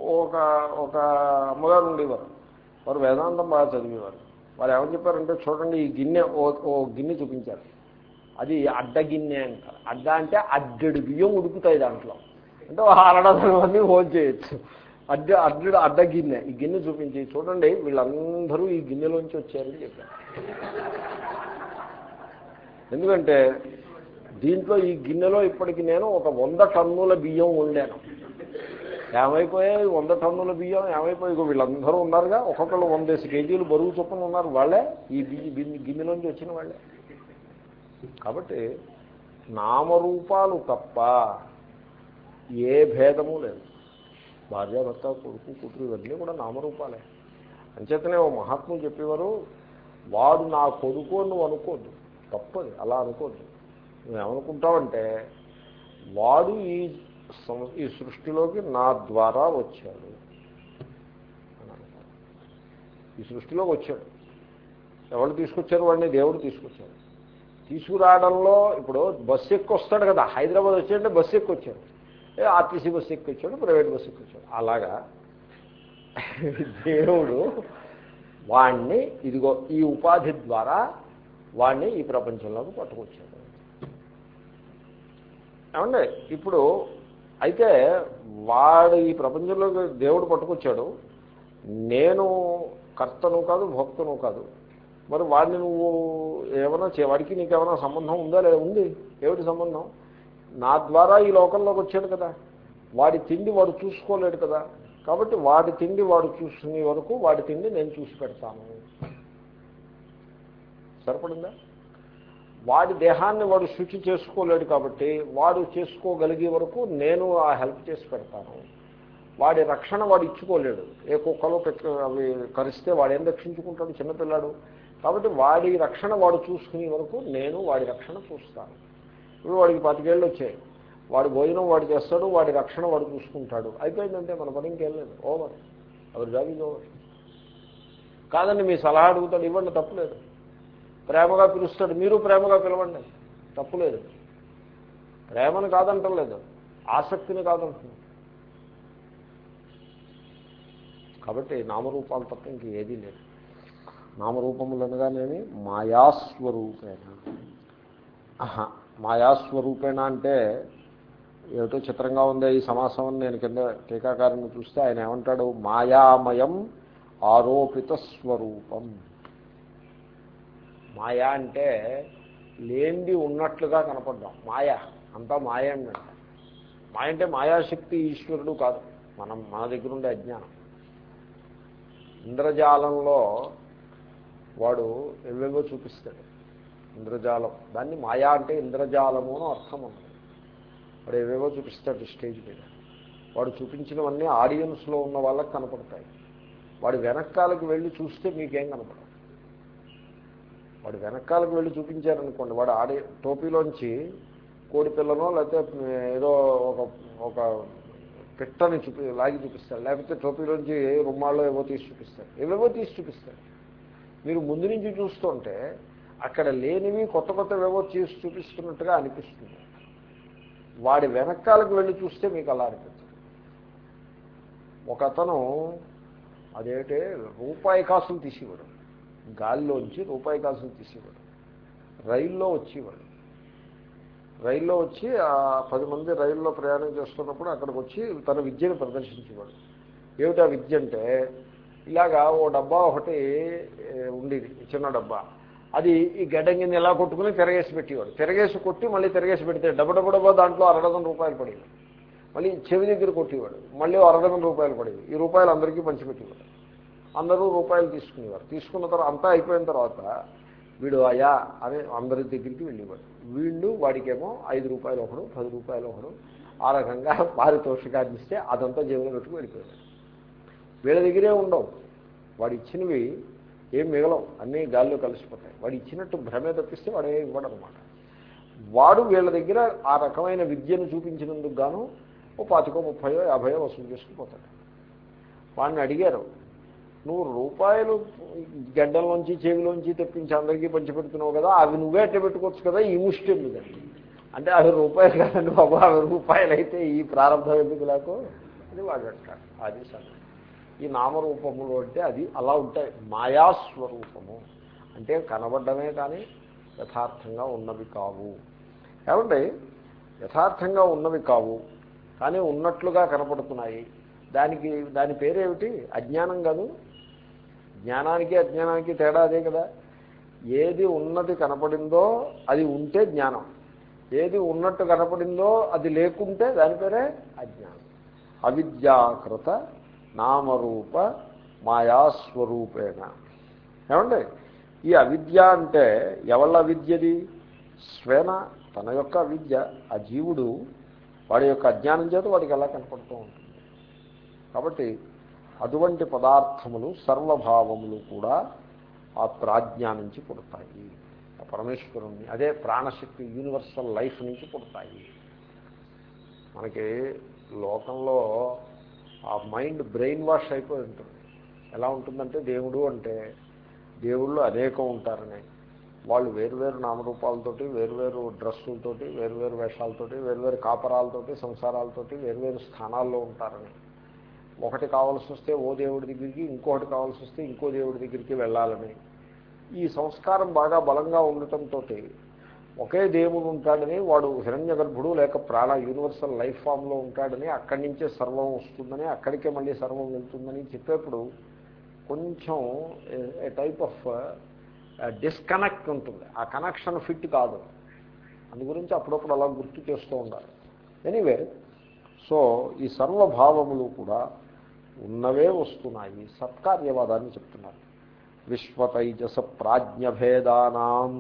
ఒక ఒక అమ్మగారు ఉండేవారు. వారు వేదాంతం బాగా చదివేవారు. వారు ఏమని చెప్పారంటే చూడండి ఈ గిన్నె ఓ ఓ గిన్నె చూపించారు. అది అడ్డ గిన్నె అంటారు. అడ్డ అంటే అడ్డెడు బియ్యం ఉడుకుతాయి దాంట్లో. అంటే ఓ అరడదన హోల్ చేయొచ్చు. అడ్డ అడ్డు అడ్డ గిన్నె. ఈ గిన్నె చూపించి చూడండి వీళ్ళందరూ ఈ గిన్నెలోంచి వచ్చారని చెప్పారు. ఎందుకంటే దీంట్లో ఈ గిన్నెలో ఇప్పటికి నేను ఒక వంద టన్నుల బియ్యం వండాను. ఏమైపోయాయి? వంద టన్నుల బియ్యం ఏమైపోయి వీళ్ళందరూ ఉన్నారుగా. ఒక్కొక్కళ్ళు వందేసి కేజీలు బరువు చొప్పున ఉన్నారు. వాళ్ళే ఈ బియ్య గిన్నెలోంచి వచ్చిన వాళ్ళే. కాబట్టి నామరూపాలు తప్ప ఏ భేదము లేదు. భార్యాభర్త కొడుకు కూతురు ఇవన్నీ కూడా నామరూపాలే. అంచేతనే ఓ మహాత్ములు చెప్పేవారు వాడు నా కొడుకు అని నువ్వు అనుకోద్దు. తప్పది. అలా అనుకోద్దు. నువ్వేమనుకుంటావంటే వాడు ఈ ఈ సృష్టిలోకి నా ద్వారా వచ్చాడు. ఈ సృష్టిలోకి వచ్చాడు. ఎవరు తీసుకొచ్చారు వాడిని? దేవుడు తీసుకొచ్చాడు. తీసుకురావడంలో ఇప్పుడు బస్సు ఎక్కి వస్తాడు కదా. హైదరాబాద్ వచ్చాడంటే బస్సు ఎక్కి వచ్చాడు ఏ ఆర్టీసీ బస్సు ఎక్కి వచ్చాడు ప్రైవేట్ బస్సు ఎక్కి వచ్చాడు అలాగా దేవుడు వాణ్ణి ఇదిగో ఈ ఉపాధి ద్వారా వాణ్ణి ఈ ప్రపంచంలోకి పట్టుకొచ్చాడు. ఏమండి? ఇప్పుడు అయితే వాడు ఈ ప్రపంచంలో దేవుడు పట్టుకొచ్చాడు. నేను కర్తను కాదు భోక్తను కాదు. మరి వాడిని నువ్వు ఏమైనా చే వాడికి నీకేమైనా సంబంధం ఉందా లేదా? ఉంది. ఏమిటి సంబంధం? నా ద్వారా ఈ లోకంలోకి వచ్చాడు కదా. వాడి తిండి వాడు చూసుకోలేడు కదా. కాబట్టి వాడి తిండి వాడు చూసుకునే వరకు వాడి తిండి నేను చూసి పెడతాను. సరిపడిందా? వాడి దేహాన్ని వాడు శుచి చేసుకోలేడు కాబట్టి వాడు చేసుకోగలిగే వరకు నేను ఆ హెల్ప్ చేసి పెడతాను. వాడి రక్షణ వాడు ఇచ్చుకోలేడు. ఏ కుక్కలో అవి కరిస్తే వాడు ఏం రక్షించుకుంటాడు చిన్నపిల్లాడు? కాబట్టి వాడి రక్షణ వాడు చూసుకునే వరకు నేను వాడి రక్షణ చూస్తాను. ఇప్పుడు వాడికి పాతికేళ్ళు వచ్చాయి. వాడి భోజనం వాడు చేస్తాడు వాడి రక్షణ వాడు చూసుకుంటాడు. అయిపోయిందంటే మన పని ఇంకేం లేదు. ఓవర్. ఎవరి జాబ్ ఓవర్? కాదండి మీ సలహా అడుగుతాడు. ఇవ్వండి తప్పులేదు. ప్రేమగా పిలుస్తాడు. మీరు ప్రేమగా పిలవండి. తప్పులేదు. ప్రేమను కాదంటలేదు ఆసక్తిని కాదంటున్నాడు కాబట్టి నామరూపాలు తప్ప ఇంక ఏదీ లేదు. నామరూపములు అనగానేమి? మాయాస్వరూపేణ. మాయాస్వరూపేణ అంటే ఏమిటో చిత్రంగా ఉందే ఈ సమాసం నేను కింద టీకాకారుని చూస్తే ఆయన ఏమంటాడు? మాయామయం ఆరోపిత స్వరూపం. మాయా అంటే లేనిది ఉన్నట్లుగా కనపడ్డాం. మాయ అంతా మాయ అండి మాయ అంటే మాయాశక్తి ఈశ్వరుడు కాదు. మనం మన దగ్గర ఉండే అజ్ఞానం. ఇంద్రజాలంలో వాడు ఎవేవో చూపిస్తాడు. ఇంద్రజాలం. దాన్ని మాయా అంటే ఇంద్రజాలము అని అర్థం ఉంది వాడు ఏవేవో చూపిస్తాడు స్టేజ్ మీద. వాడు చూపించినవన్నీ ఆడియన్స్లో ఉన్న వాళ్ళకి కనపడతాయి. వాడు వెనకాలకు వెళ్ళి చూస్తే మీకేం కనపడదు వాడు వెనకాలకు వెళ్ళి చూపించారనుకోండి వాడు ఆడే టోపీలోంచి కోడి పిల్లనో లేకపోతే ఏదో ఒక ఒక పిట్టని చూపి లాగి చూపిస్తాడు. లేకపోతే టోపీలోంచి రుమాల్లో ఏవో తీసి చూపిస్తాడు. ఏవేవో తీసి చూపిస్తాడు. మీరు ముందు నుంచి చూస్తుంటే అక్కడ లేనివి కొత్త కొత్తవేవో తీసి చూపిస్తున్నట్టుగా అనిపిస్తుంది. వాడి వెనకాలకు వెళ్ళి చూస్తే మీకు అలా అనిపిస్తుంది. ఒక అతను అదేంటే రూపాయి కాసులు తీసేవాడు. గాలిలోంచి రూపాయి కాసులు తీసేవాడు. రైల్లో వచ్చేవాడు. రైల్లో వచ్చి ఆ పది మంది రైల్లో ప్రయాణం చేస్తున్నప్పుడు అక్కడికి వచ్చి తన విద్యను ప్రదర్శించేవాడు. ఏమిటా విద్య అంటే ఇలాగా ఓ డబ్బా ఒకటి ఉండేది చిన్న డబ్బా. అది ఈ గడ్డంగిని ఎలా కొట్టుకుని తిరగేసి పెట్టేవాడు. తిరగేసి కొట్టి మళ్ళీ తిరగేసి పెడితే డబ్బు డబ్బు డబ్బా దాంట్లో అరడదం రూపాయలు పడేవి. మళ్ళీ చెవి దగ్గర కొట్టేవాడు. మళ్ళీ అరడదం రూపాయలు పడేవి. ఈ రూపాయలు అందరికీ పంచిపెట్టేవాడు. అందరూ రూపాయలు తీసుకునేవారు. తీసుకున్న తర్వాత అంతా అయిపోయిన తర్వాత వీడు అయా అని అందరి దగ్గరికి వెళ్ళేవాడు. వీళ్ళు వాడికేమో ఐదు రూపాయలు ఒకడు పది రూపాయలు ఒకడు ఆ రకంగా పారితోషికాన్ని ఇస్తే అదంతా జీవనం పెట్టుకు వెళ్ళిపోయాడు వీళ్ళ దగ్గరే ఉండవు. వాడు ఇచ్చినవి ఏం మిగలవు. అన్నీ గాల్లో కలిసిపోతాయి. వాడు ఇచ్చినట్టు భ్రమే తప్పిస్తే వాడు ఏమి ఇవ్వడనమాట వాడు వీళ్ళ దగ్గర ఆ రకమైన విద్యను చూపించినందుకు గాను ఓ పాతికో ముప్పయో యాభయో వసూలు చేసుకుపోతాడు వాడిని అడిగారు నువ్వు రూపాయలు గడ్డల్లోంచి చెవిలోంచి తెప్పించి అందరికీ పంచిపెడుతున్నావు కదా అవి నువ్వే అట్ట పెట్టుకోవచ్చు కదా ఈ ముష్టి ఎందుకండి? అంటే అవి రూపాయలు కాదండి బాబు అవి రూపాయలు అయితే ఈ ప్రారంభం ఎందుకు లేకో అది వాడు అంటాడు అది సరే ఈ నామరూపములు అంటే అది అలా ఉంటాయి మాయాస్వరూపము. అంటే కనబడ్డమే కానీ యథార్థంగా ఉన్నవి కావు. ఏమండి? యథార్థంగా ఉన్నవి కావు కానీ ఉన్నట్లుగా కనపడుతున్నాయి. దానికి దాని పేరేమిటి? అజ్ఞానం కాదు. జ్ఞానానికి అజ్ఞానానికి తేడా అదే కదా. ఏది ఉన్నది కనపడిందో అది ఉంటే జ్ఞానం. ఏది ఉన్నట్టు కనపడిందో అది లేకుంటే దాని పేరే అజ్ఞానం. అవిద్యాకృత నామరూప మాయాస్వరూపేణ. ఏమండి? ఈ అవిద్య అంటే ఎవళ్ళ అవిద్యది? స్వేన తన యొక్క అవిద్య. ఆ జీవుడు వాడి యొక్క అజ్ఞానం చేత వాడికి ఎలా కనపడుతూ ఉంటుంది? కాబట్టి అటువంటి పదార్థములు సర్వభావములు కూడా ఆ ప్రాజ్ఞ నుంచి పుడతాయి. ఆ పరమేశ్వరుణ్ణి అదే ప్రాణశక్తి యూనివర్సల్ లైఫ్ నుంచి పుడతాయి. మనకి లోకంలో ఆ మైండ్ బ్రెయిన్ వాష్ అయిపోయి ఉంటుంది. ఎలా ఉంటుందంటే దేవుడు అంటే దేవుళ్ళు అనేకం ఉంటారని. వాళ్ళు వేరువేరు నామరూపాలతోటి వేరువేరు డ్రెస్సులతోటి వేరువేరు వేషాలతోటి వేరువేరు కాపరాలతోటి సంసారాలతోటి వేరువేరు స్థానాల్లో ఉంటారని. ఒకటి కావాల్సి వస్తే ఓ దేవుడి దగ్గరికి ఇంకొకటి కావాల్సి వస్తే ఇంకో దేవుడి దగ్గరికి వెళ్ళాలని. ఈ సంస్కారం బాగా బలంగా ఉండటంతో ఒకే దేవుడు ఉంటాడని వాడు హిరణ్య గర్భుడు లేక ప్రాణ యూనివర్సల్ లైఫ్ ఫామ్లో ఉంటాడని అక్కడి నుంచే సర్వం వస్తుందని అక్కడికే మళ్ళీ సర్వం వెళ్తుందని చెప్పేప్పుడు కొంచెం ఏ టైప్ ఆఫ్ డిస్కనెక్ట్ ఉంటుంది. ఆ కనెక్షన్ ఫిట్ కాదు. అందు గురించి అప్పుడప్పుడు అలా గుర్తు చేస్తూ ఉండాలి. ఎనీవే సో ఈ సర్వభావములు కూడా ఉన్నవే వస్తున్నాయి. సత్కార్యవాదాన్ని చెప్తున్నారు. విశ్వతైజస ప్రాజ్ఞభేదానాం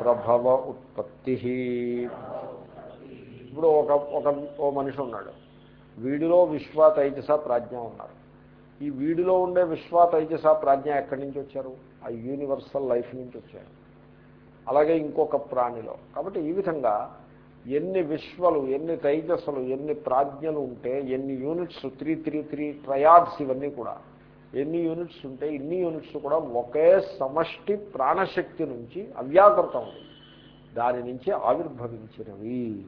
ప్రభవ ఉత్పత్తి. ఇప్పుడు ఒక ఒక ఓ మనిషి ఉన్నాడు. వీడిలో విశ్వ తైజస ప్రాజ్ఞ ఉన్నారు. ఈ వీడిలో ఉండే విశ్వ తైజస ప్రాజ్ఞ ఎక్కడి నుంచి వచ్చారు? ఆ యూనివర్సల్ లైఫ్ నుంచి వచ్చారు. అలాగే ఇంకొక ప్రాణిలో. కాబట్టి ఈ విధంగా ఎన్ని విశ్వలు ఎన్ని తైజస్సులు ఎన్ని ప్రాజ్ఞలు ఉంటే ఎన్ని units three three three triads ఇవన్నీ కూడా. ఎన్ని యూనిట్స్ ఉంటే ఇన్ని యూనిట్స్ కూడా ఒకే సమష్టి ప్రాణశక్తి నుంచి అవ్యాకృతం. దాని నుంచి ఆవిర్భవించినవి.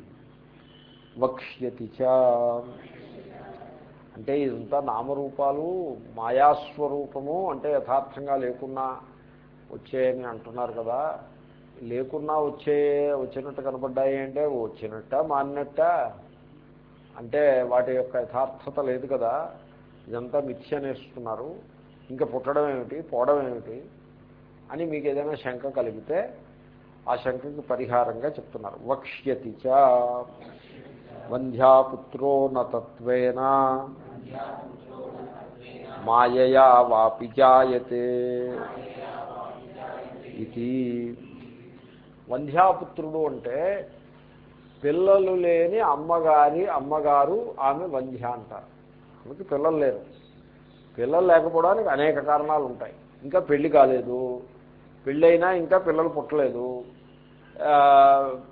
వక్ష్యతి చ. అంటే ఇదంతా నామరూపాలు మాయాస్వరూపము అంటే యథార్థంగా లేకున్నా వచ్చేయని అంటున్నారు కదా. లేకున్నా వచ్చే వచ్చినట్టు కనపడ్డాయి అంటే వచ్చినట్ట మాన్నట్ట. అంటే వాటి యొక్క యథార్థత లేదు కదా. ఇదంతా మిథ్య అనేస్తున్నారు ఇంకా పుట్టడం ఏమిటి? పోవడం ఏమిటి? అని మీకు ఏదైనా శంక కలిగితే ఆ శంకకి పరిహారంగా చెప్తున్నారు. వక్ష్యతి చ. వంధ్యాపుత్రో నతత్వేన మాయయా వాపి జాయతే. ఇది వంధ్యాపుత్రుడు అంటే పిల్లలు లేని అమ్మగారి అమ్మగారు ఆమె వంధ్య అంటారు. ఆమెకి పిల్లలు లేరు. పిల్లలు లేకపోవడానికి అనేక కారణాలు ఉంటాయి. ఇంకా పెళ్ళి కాలేదు. పెళ్ళైనా ఇంకా పిల్లలు పుట్టలేదు.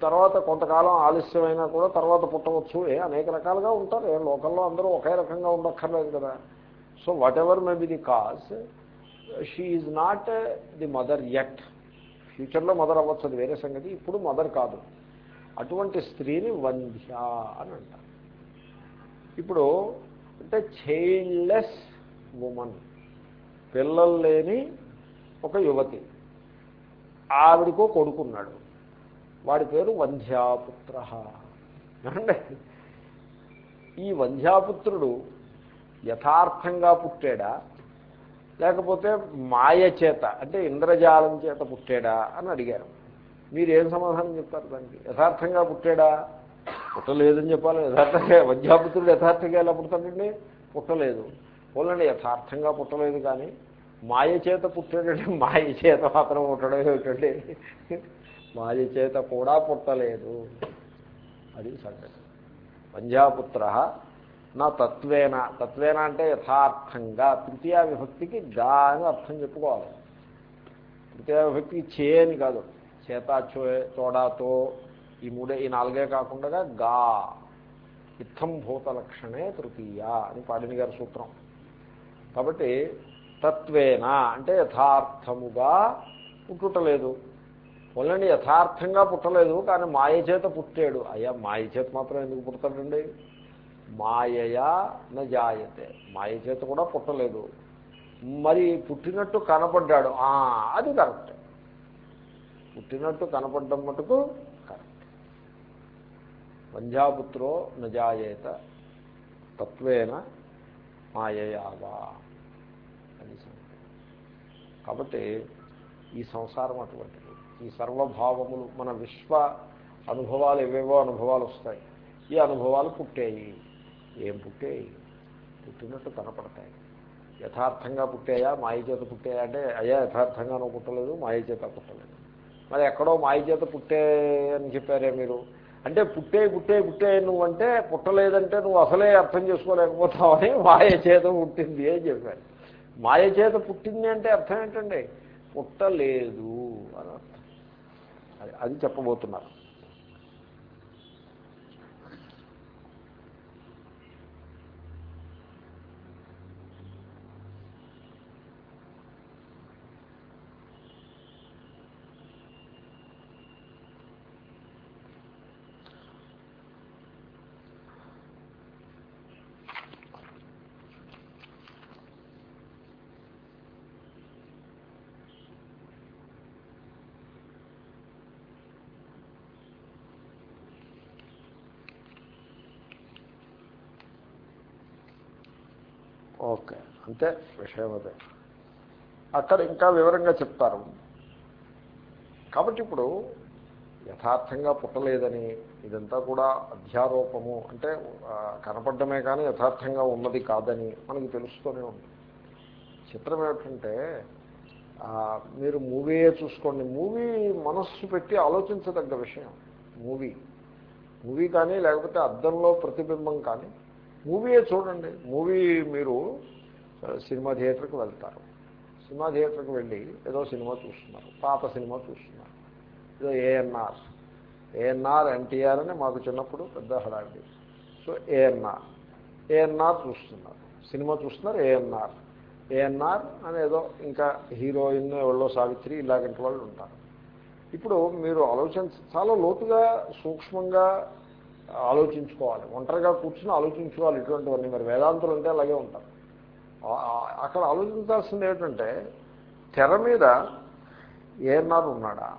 తర్వాత కొంతకాలం ఆలస్యమైనా కూడా తర్వాత పుట్టవచ్చు. ఏ అనేక రకాలుగా ఉంటారు. ఏ లోకల్లో అందరూ ఒకే రకంగా ఉండక్కర్లేదు కదా. So whatever may be the cause she is not the mother yet ఫ్యూచర్లో మదర్ అవ్వచ్చు అది వేరే సంగతి. ఇప్పుడు మదర్ కాదు. అటువంటి స్త్రీని వంధ్య అని అంటారు. ఇప్పుడు అంటే చైల్డ్లెస్ ఉమన్ పిల్లలు లేని ఒక యువతి. ఆవిడికో కొడుకున్నాడు. వాడి పేరు వంధ్యాపుత్ర. అంటే ఈ వంధ్యాపుత్రుడు యథార్థంగా పుట్టాడా? లేకపోతే మాయ చేత అంటే ఇంద్రజాలం చేత పుట్టాడా అని అడిగారు. మీరు ఏం సమాధానం చెప్తారు దానికి? యథార్థంగా పుట్టాడా? పుట్టలేదని చెప్పాలి. యథార్థంగా వద్యాపుత్రుడు యథార్థంగా ఎలా పుడతాడండి? పుట్టలేదు. పోలండి యథార్థంగా పుట్టలేదు కానీ మాయ చేత పుట్టాడంటే మాయ చేత మాత్రం పుట్టడం ఏమిటండి? మాయ చేత కూడా పుట్టలేదు. అది సంగతి. పంజాపుత్ర నా తత్వేన. తత్వేన అంటే యథార్థంగా. తృతీయ విభక్తికి గా అని అర్థం చెప్పుకోవాలి. తృతీయ విభక్తికి చే అని కాదు. చేత చో చోడాతో ఈ మూడే ఈ నాలుగే కాకుండా గా. ఇత్తం భూత లక్షణే తృతీయ అని పాడిని గారి సూత్రం. కాబట్టి తత్వేన అంటే యథార్థముగా పుట్టుటలేదు. పొలండి యథార్థంగా పుట్టలేదు కానీ మాయ చేత పుట్టాడు. అయ్యా మాయ చేత మాత్రం ఎందుకు పుడతాడండి? మాయయా నజాయతే మాయ చేత కూడా పుట్టలేదు. మరి పుట్టినట్టు కనపడ్డాడు. అది కరెక్ట్. పుట్టినట్టు కనపడ్డం మటుకు కరెక్ట్. పంజాపుత్రో నజాయేత తత్వేన మాయయావా. అది కాబట్టి ఈ సంసారం అటువంటిది. ఈ సర్వభావములు మన విశ్వ అనుభవాలు ఏవేవో అనుభవాలు వస్తాయి. ఈ అనుభవాలు పుట్టేయి. ఏం పుట్టే పుట్టినట్టు కనపడతాయి. యథార్థంగా పుట్టాయా? మాయ చేత పుట్టాయా? అంటే అయ్యా యథార్థంగా నువ్వు పుట్టలేదు మాయ చేత పుట్టలేదు. మరి ఎక్కడో మాయ చేత పుట్టే అని చెప్పారే మీరు? అంటే పుట్టే పుట్టే పుట్టే నువ్వు అంటే పుట్టలేదంటే నువ్వు అసలే అర్థం చేసుకోలేకపోతావని మాయ చేత పుట్టింది అని చెప్పారు. మాయ చేత పుట్టింది అంటే అర్థం ఏంటండి? పుట్టలేదు అని అర్థం. అది అది చెప్పబోతున్నారు ఓకే అంతే విషయం అదే. అక్కడ ఇంకా వివరంగా చెప్తారు. కాబట్టి ఇప్పుడు యథార్థంగా పుట్టలేదని ఇదంతా కూడా అధ్యారోపము అంటే కనపడమే కానీ యథార్థంగా ఉన్నది కాదని మనకి తెలుస్తూనే ఉంది. చిత్రం ఏమిటంటే మీరు మూవీయే చూసుకోండి. మూవీ మనస్సు పెట్టి ఆలోచించదగ్గ విషయం. మూవీ. మూవీ కానీ లేకపోతే అద్దంలో ప్రతిబింబం కానీ మూవీయే చూడండి. మూవీ మీరు సినిమా థియేటర్కి వెళ్తారు. సినిమా థియేటర్కి వెళ్ళి ఏదో సినిమా చూస్తున్నారు. పాత సినిమా చూస్తున్నారు. ఏదో ఏఎన్ఆర్. ఏఎన్ఆర్ ఎన్టీఆర్ అని మాకు చిన్నప్పుడు పెద్ద హడావిడి సో ఏఎన్ఆర్. ఏఎన్ఆర్ చూస్తున్నారు. సినిమా చూస్తున్నారు ఏఎన్ఆర్. ఏఎన్ఆర్ అని ఏదో ఇంకా హీరోయిన్ ఎవరో సావిత్రి ఇలాగంటి వాళ్ళు ఉంటారు. ఇప్పుడు మీరు ఆలోచించ చాలా లోతుగా సూక్ష్మంగా ఆలోచించుకోవాలి. ఒంటరిగా కూర్చుని ఆలోచించుకోవాలి ఇటువంటివన్నీ. మరి వేదాంతులు అంటే అలాగే ఉంటారు. అక్కడ ఆలోచించాల్సింది ఏమిటంటే తెర మీద ఏఎన్ఆర్ ఉన్నాడా?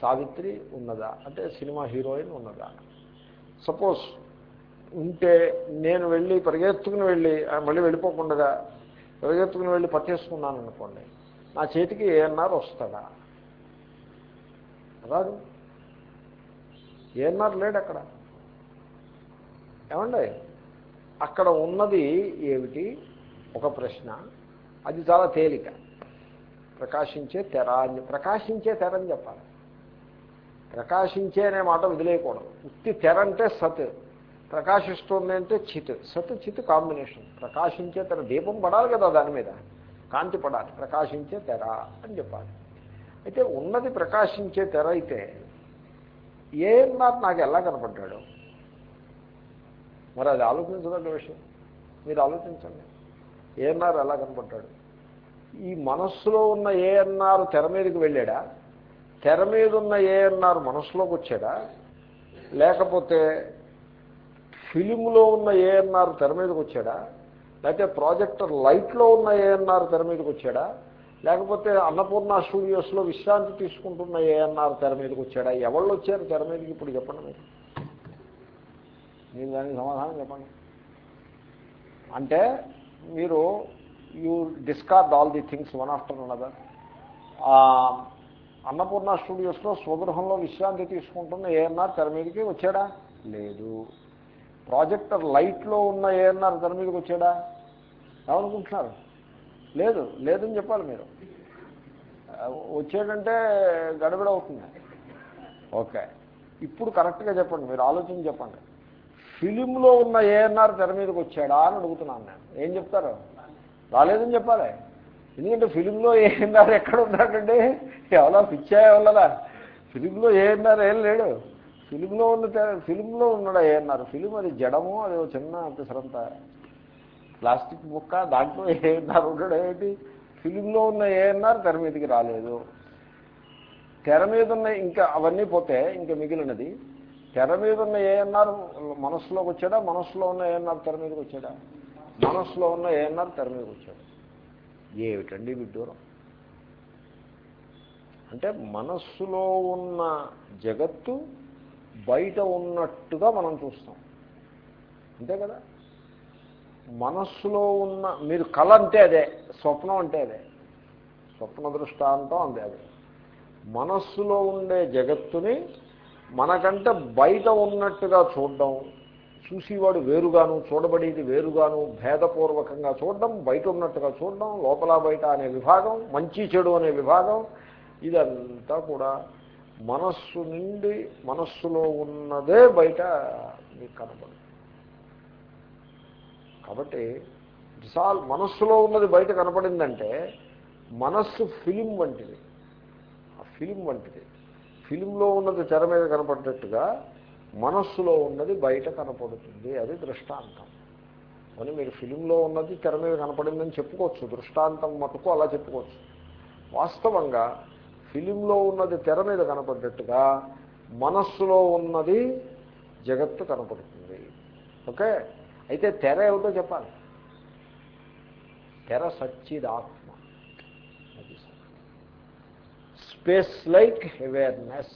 సావిత్రి ఉన్నదా? అంటే సినిమా హీరోయిన్ ఉన్నదా? సపోజ్ ఉంటే నేను వెళ్ళి పరిగెత్తుకుని వెళ్ళి మళ్ళీ వెళ్ళిపోకుండా పరిగెత్తుకుని వెళ్ళి పట్టేసుకున్నాను అనుకోండి నా చేతికి ఏఎన్ఆర్ వస్తాడా? రాదు. ఏఎన్ఆర్ లేడు అక్కడ ఏమండి? అక్కడ ఉన్నది ఏమిటి? ఒక ప్రశ్న. అది చాలా తేలిక. ప్రకాశించే తెర అని ప్రకాశించే తెర అని చెప్పాలి. ప్రకాశించే అనే మాట వదిలేయకూడదు. ఉత్తి తెర అంటే సత్. ప్రకాశిస్తుంది అంటే చిత్. సత్ చిత్ కాంబినేషన్. ప్రకాశించే తెర. దీపం పడాలి కదా దాని మీద. కాంతి పడాలి. ప్రకాశించే తెర అని చెప్పాలి. అయితే ఉన్నది ప్రకాశించే తెర అయితే ఏ నాకు ఎలా కనపడ్డాడు? మరి అది ఆలోచించదగ్గ విషయం. మీరు ఆలోచించండి. ఏఎన్ఆర్ ఎలా కనపడ్డాడు? ఈ మనస్సులో ఉన్న ఏఎన్ఆర్ తెర మీదకి వెళ్ళాడా? తెర మీద ఉన్న ఏఎన్ఆర్ మనస్సులోకి వచ్చాడా? లేకపోతే ఫిలింలో ఉన్న ఏఎన్ఆర్ తెర మీదకి వచ్చాడా? లేకపోతే ప్రాజెక్టర్ లైట్లో ఉన్న ఏఎన్ఆర్ తెర మీదకి వచ్చాడా? లేకపోతే అన్నపూర్ణ స్టూడియోస్లో విశ్రాంతి తీసుకుంటున్న ఏఎన్ఆర్ తెర మీదకి వచ్చాడా? ఎవళ్ళు వచ్చారు తెర మీదకి ఇప్పుడు చెప్పండి మీరు. మీరు దానికి సమాధానం చెప్పండి. అంటే మీరు you discard all the things one after another Annapurna స్టూడియోస్లో స్వగృహంలో విశ్రాంతి తీసుకుంటున్న ఏఎన్ఆర్ తెర మీదకి వచ్చాడా? లేదు. ప్రాజెక్టర్ లైట్లో ఉన్న ఏఎన్ఆర్ తెర మీదకి వచ్చాడా? ఏమనుకుంటున్నారు? లేదు లేదని చెప్పాలి మీరు. వచ్చాడంటే గడబిడ అవుతుంది ఓకే. ఇప్పుడు కరెక్ట్గా చెప్పండి మీరు ఆలోచన చెప్పండి. ఫిలింలో ఉన్న ఏఎన్ఆర్ తెర మీదకి వచ్చాడా అని అడుగుతున్నాను నేను. ఏం చెప్తారు? రాలేదని చెప్పాలి. ఎందుకంటే ఫిలింలో ఏఎన్ఆర్ ఎక్కడ ఉన్నాడండి? ఎవరా పిచ్చా ఎవరదా ఫిలింలో ఏఎన్ఆర్ ఏం లేడు. ఫిలింలో ఉన్న ఫిలింలో ఉన్నాడు ఏఎన్ఆర్? ఫిలిం అది జడము అది ఒక చిన్న పిసరంత ప్లాస్టిక్ ముక్క దాంట్లో ఏఎన్ఆర్ ఉంటాడు ఏంటి? ఫిలింలో ఉన్న ఏఎన్ఆర్ తెర మీదకి రాలేదు. తెర మీద ఉన్న ఇంకా అవన్నీ పోతే ఇంకా మిగిలినది తెర మీద ఉన్న ఏఎన్ఆర్ మనస్సులోకి వచ్చాడా? మనస్సులో ఉన్న ఏఎన్ఆర్ తెర మీదకి వచ్చాడా? మనస్సులో ఉన్న ఏఎన్ఆర్ తెర మీదకి వచ్చాడు. ఏమిటండి విడ్డూరం అంటే మనస్సులో ఉన్న జగత్తు బయట ఉన్నట్టుగా మనం చూస్తాం. అంతే కదా? మనస్సులో ఉన్న మీరు కళ అంటే అదే స్వప్నం అంటే అదే. స్వప్న దృష్టాంతం అంతే అదే. మనస్సులో ఉండే జగత్తుని మనకంటే బయట ఉన్నట్టుగా చూడడం చూసేవాడు వేరుగాను చూడబడేది వేరుగాను భేదపూర్వకంగా చూడడం బయట ఉన్నట్టుగా చూడడం లోపల బయట అనే విభాగం మంచి చెడు అనే విభాగం ఇదంతా కూడా మనస్సు నుండి మనస్సులో ఉన్నదే బయట మీకు కనపడదు. కాబట్టి విశాల్ మనస్సులో ఉన్నది బయట కనపడిందంటే మనస్సు ఫిలిం వంటిది. ఆ ఫిలిం వంటిది. ఫిలింలో ఉన్నది తెర మీద కనపడ్డట్టుగా మనస్సులో ఉన్నది బయట కనపడుతుంది. అది దృష్టాంతం. అని మీరు ఫిలింలో ఉన్నది తెర మీద కనపడిందని చెప్పుకోవచ్చు. దృష్టాంతం మటుకు అలా చెప్పుకోవచ్చు. వాస్తవంగా ఫిలింలో ఉన్నది తెర మీద కనపడ్డట్టుగా మనస్సులో ఉన్నది జగత్తు కనపడుతుంది. ఓకే? అయితే తెర ఏమిటో చెప్పాలి. తెర సచ్చిదాత్మ అది స్పేస్ లైక్ అవేర్నెస్.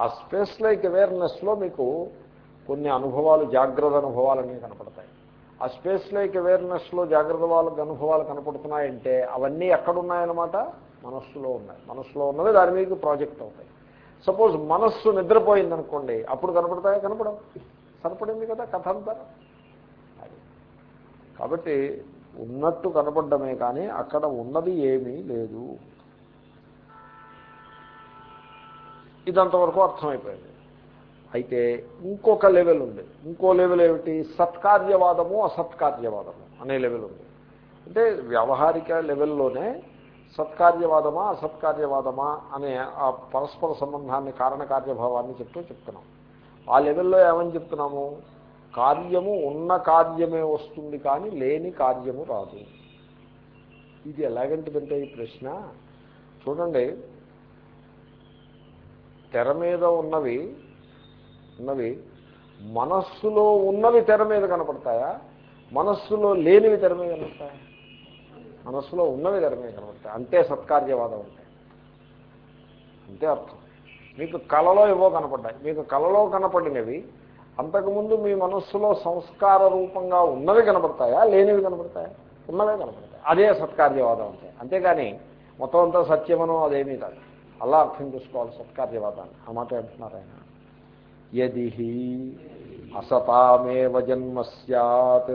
ఆ స్పేస్ లైక్ అవేర్నెస్లో మీకు కొన్ని అనుభవాలు జాగ్రత్త అనుభవాలన్నీ కనపడతాయి. ఆ స్పేస్ లైక్ అవేర్నెస్లో జాగ్రత్త వాళ్ళకి అనుభవాలు కనపడుతున్నాయంటే అవన్నీ ఎక్కడున్నాయన్నమాట? మనస్సులో ఉన్నాయి. మనస్సులో ఉన్నది దాని మీద ప్రాజెక్ట్ అవుతాయి. సపోజ్ మనస్సు నిద్రపోయింది అనుకోండి అప్పుడు కనపడతాయా? కనపడం సరిపడింది కదా కథ అంతా కాబట్టి ఉన్నట్టు కనపడమే కానీ అక్కడ ఉన్నది ఏమీ లేదు. ఇదంతవరకు అర్థమైపోయింది. అయితే ఇంకొక లెవెల్ ఉంది. ఇంకో లెవెల్ ఏమిటి? సత్కార్యవాదము అసత్కార్యవాదము అనే లెవెల్ ఉంది. అంటే వ్యవహారిక లెవెల్లోనే సత్కార్యవాదమా అసత్కార్యవాదమా అనే ఆ పరస్పర సంబంధాన్ని కారణకార్యభావాన్ని చెప్తూ చెప్తున్నాం. ఆ లెవెల్లో ఏమని చెప్తున్నాము? కార్యము ఉన్న కార్యమే వస్తుంది కానీ లేని కార్యము రాదు. ఇది ఎలాగంటిదంటే ఈ ప్రశ్న? చూడండి తెర మీద ఉన్నవి ఉన్నవి మనస్సులో ఉన్నవి తెర మీద కనపడతాయా? మనస్సులో లేనివి తెర మీద కనపడతాయా? మనస్సులో ఉన్నవి తెర మీద కనపడతాయి? అంతే సత్కార్యవాదం అంటే. అంతే అర్థం. మీకు కళలో ఏవో కనపడ్డాయి. మీకు కళలో కనపడినవి అంతకుముందు మీ మనస్సులో సంస్కార రూపంగా ఉన్నవి కనపడతాయా? లేనివి కనపడతాయా? ఉన్నవే కనపడతాయి? అదే సత్కార్యవాదం అంటే. అంతేగాని మొత్తం అంతా సత్యమనో అదేమీ కాదు. అలా అర్థం చేసుకోవాలి సత్కార్యవాదాన్ని. ఆ మాట అంటున్నారు ఆయన. యది అసతామేవ జన్మ సత్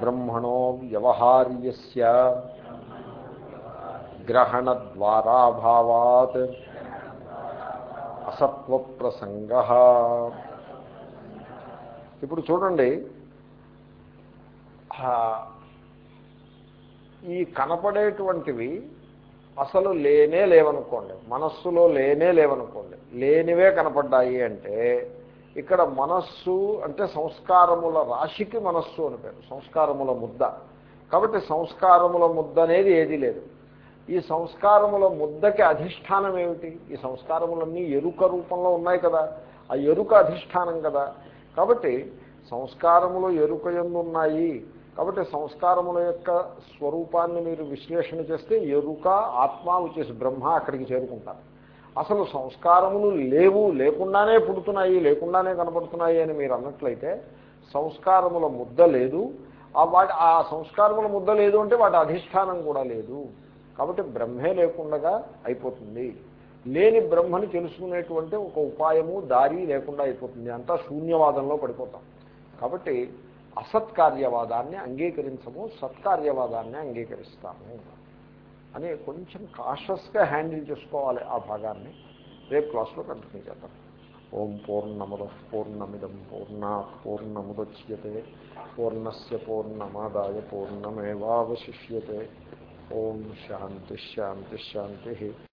బ్రహ్మణో వ్యవహార్యస్య గ్రహణద్వారాభావాత్ అసత్వ ప్రసంగ ఇప్పుడు చూడండి ఈ కనపడేటువంటివి అసలు లేనే లేవనుకోండి. మనస్సులో లేనే లేవనుకోండి. లేనివే కనపడ్డాయి అంటే ఇక్కడ మనస్సు అంటే సంస్కారముల రాశికి మనస్సు అని పేరు. సంస్కారముల ముద్ద. కాబట్టి సంస్కారముల ముద్ద అనేది ఏదీ లేదు. ఈ సంస్కారముల ముద్దకి అధిష్టానం ఏమిటి? ఈ సంస్కారములన్నీ ఎరుక రూపంలో ఉన్నాయి కదా. ఆ ఎరుక అధిష్టానం కదా. కాబట్టి సంస్కారములు ఎరుక ఎందు ఉన్నాయి. కాబట్టి సంస్కారముల యొక్క స్వరూపాన్ని మీరు విశ్లేషణ చేస్తే ఎరుక ఆత్మ వచ్చేసి బ్రహ్మ అక్కడికి చేరుకుంటారు. అసలు సంస్కారములు లేవు లేకుండానే పుడుతున్నాయి లేకుండానే కనపడుతున్నాయి అని మీరు అన్నట్లయితే సంస్కారముల ముద్ద లేదు. ఆ వాటి ఆ సంస్కారముల ముద్ద లేదు అంటే వాటి అధిష్టానం కూడా లేదు. కాబట్టి బ్రహ్మే లేకుండా అయిపోతుంది. లేని బ్రహ్మని తెలుసుకునేటువంటి ఒక ఉపాయము దారి లేకుండా అయిపోతుంది. అంతా శూన్యవాదంలో పడిపోతాం. కాబట్టి అసత్కార్యవాదాన్ని అంగీకరించము సత్కార్యవాదాన్ని అంగీకరిస్తాము. అని కొంచెం కాషస్గా హ్యాండిల్ చేసుకోవాలి ఆ భాగాన్ని. రేపు క్లాస్లో కంటిన్యూ చేద్దాం. ఓం పూర్ణముద పూర్ణమిదం పూర్ణ పూర్ణముద్యతే పూర్ణస్ పూర్ణమాదాయ పూర్ణమేవాశిష్యే ఓం శాంతి శాంతి శాంతి.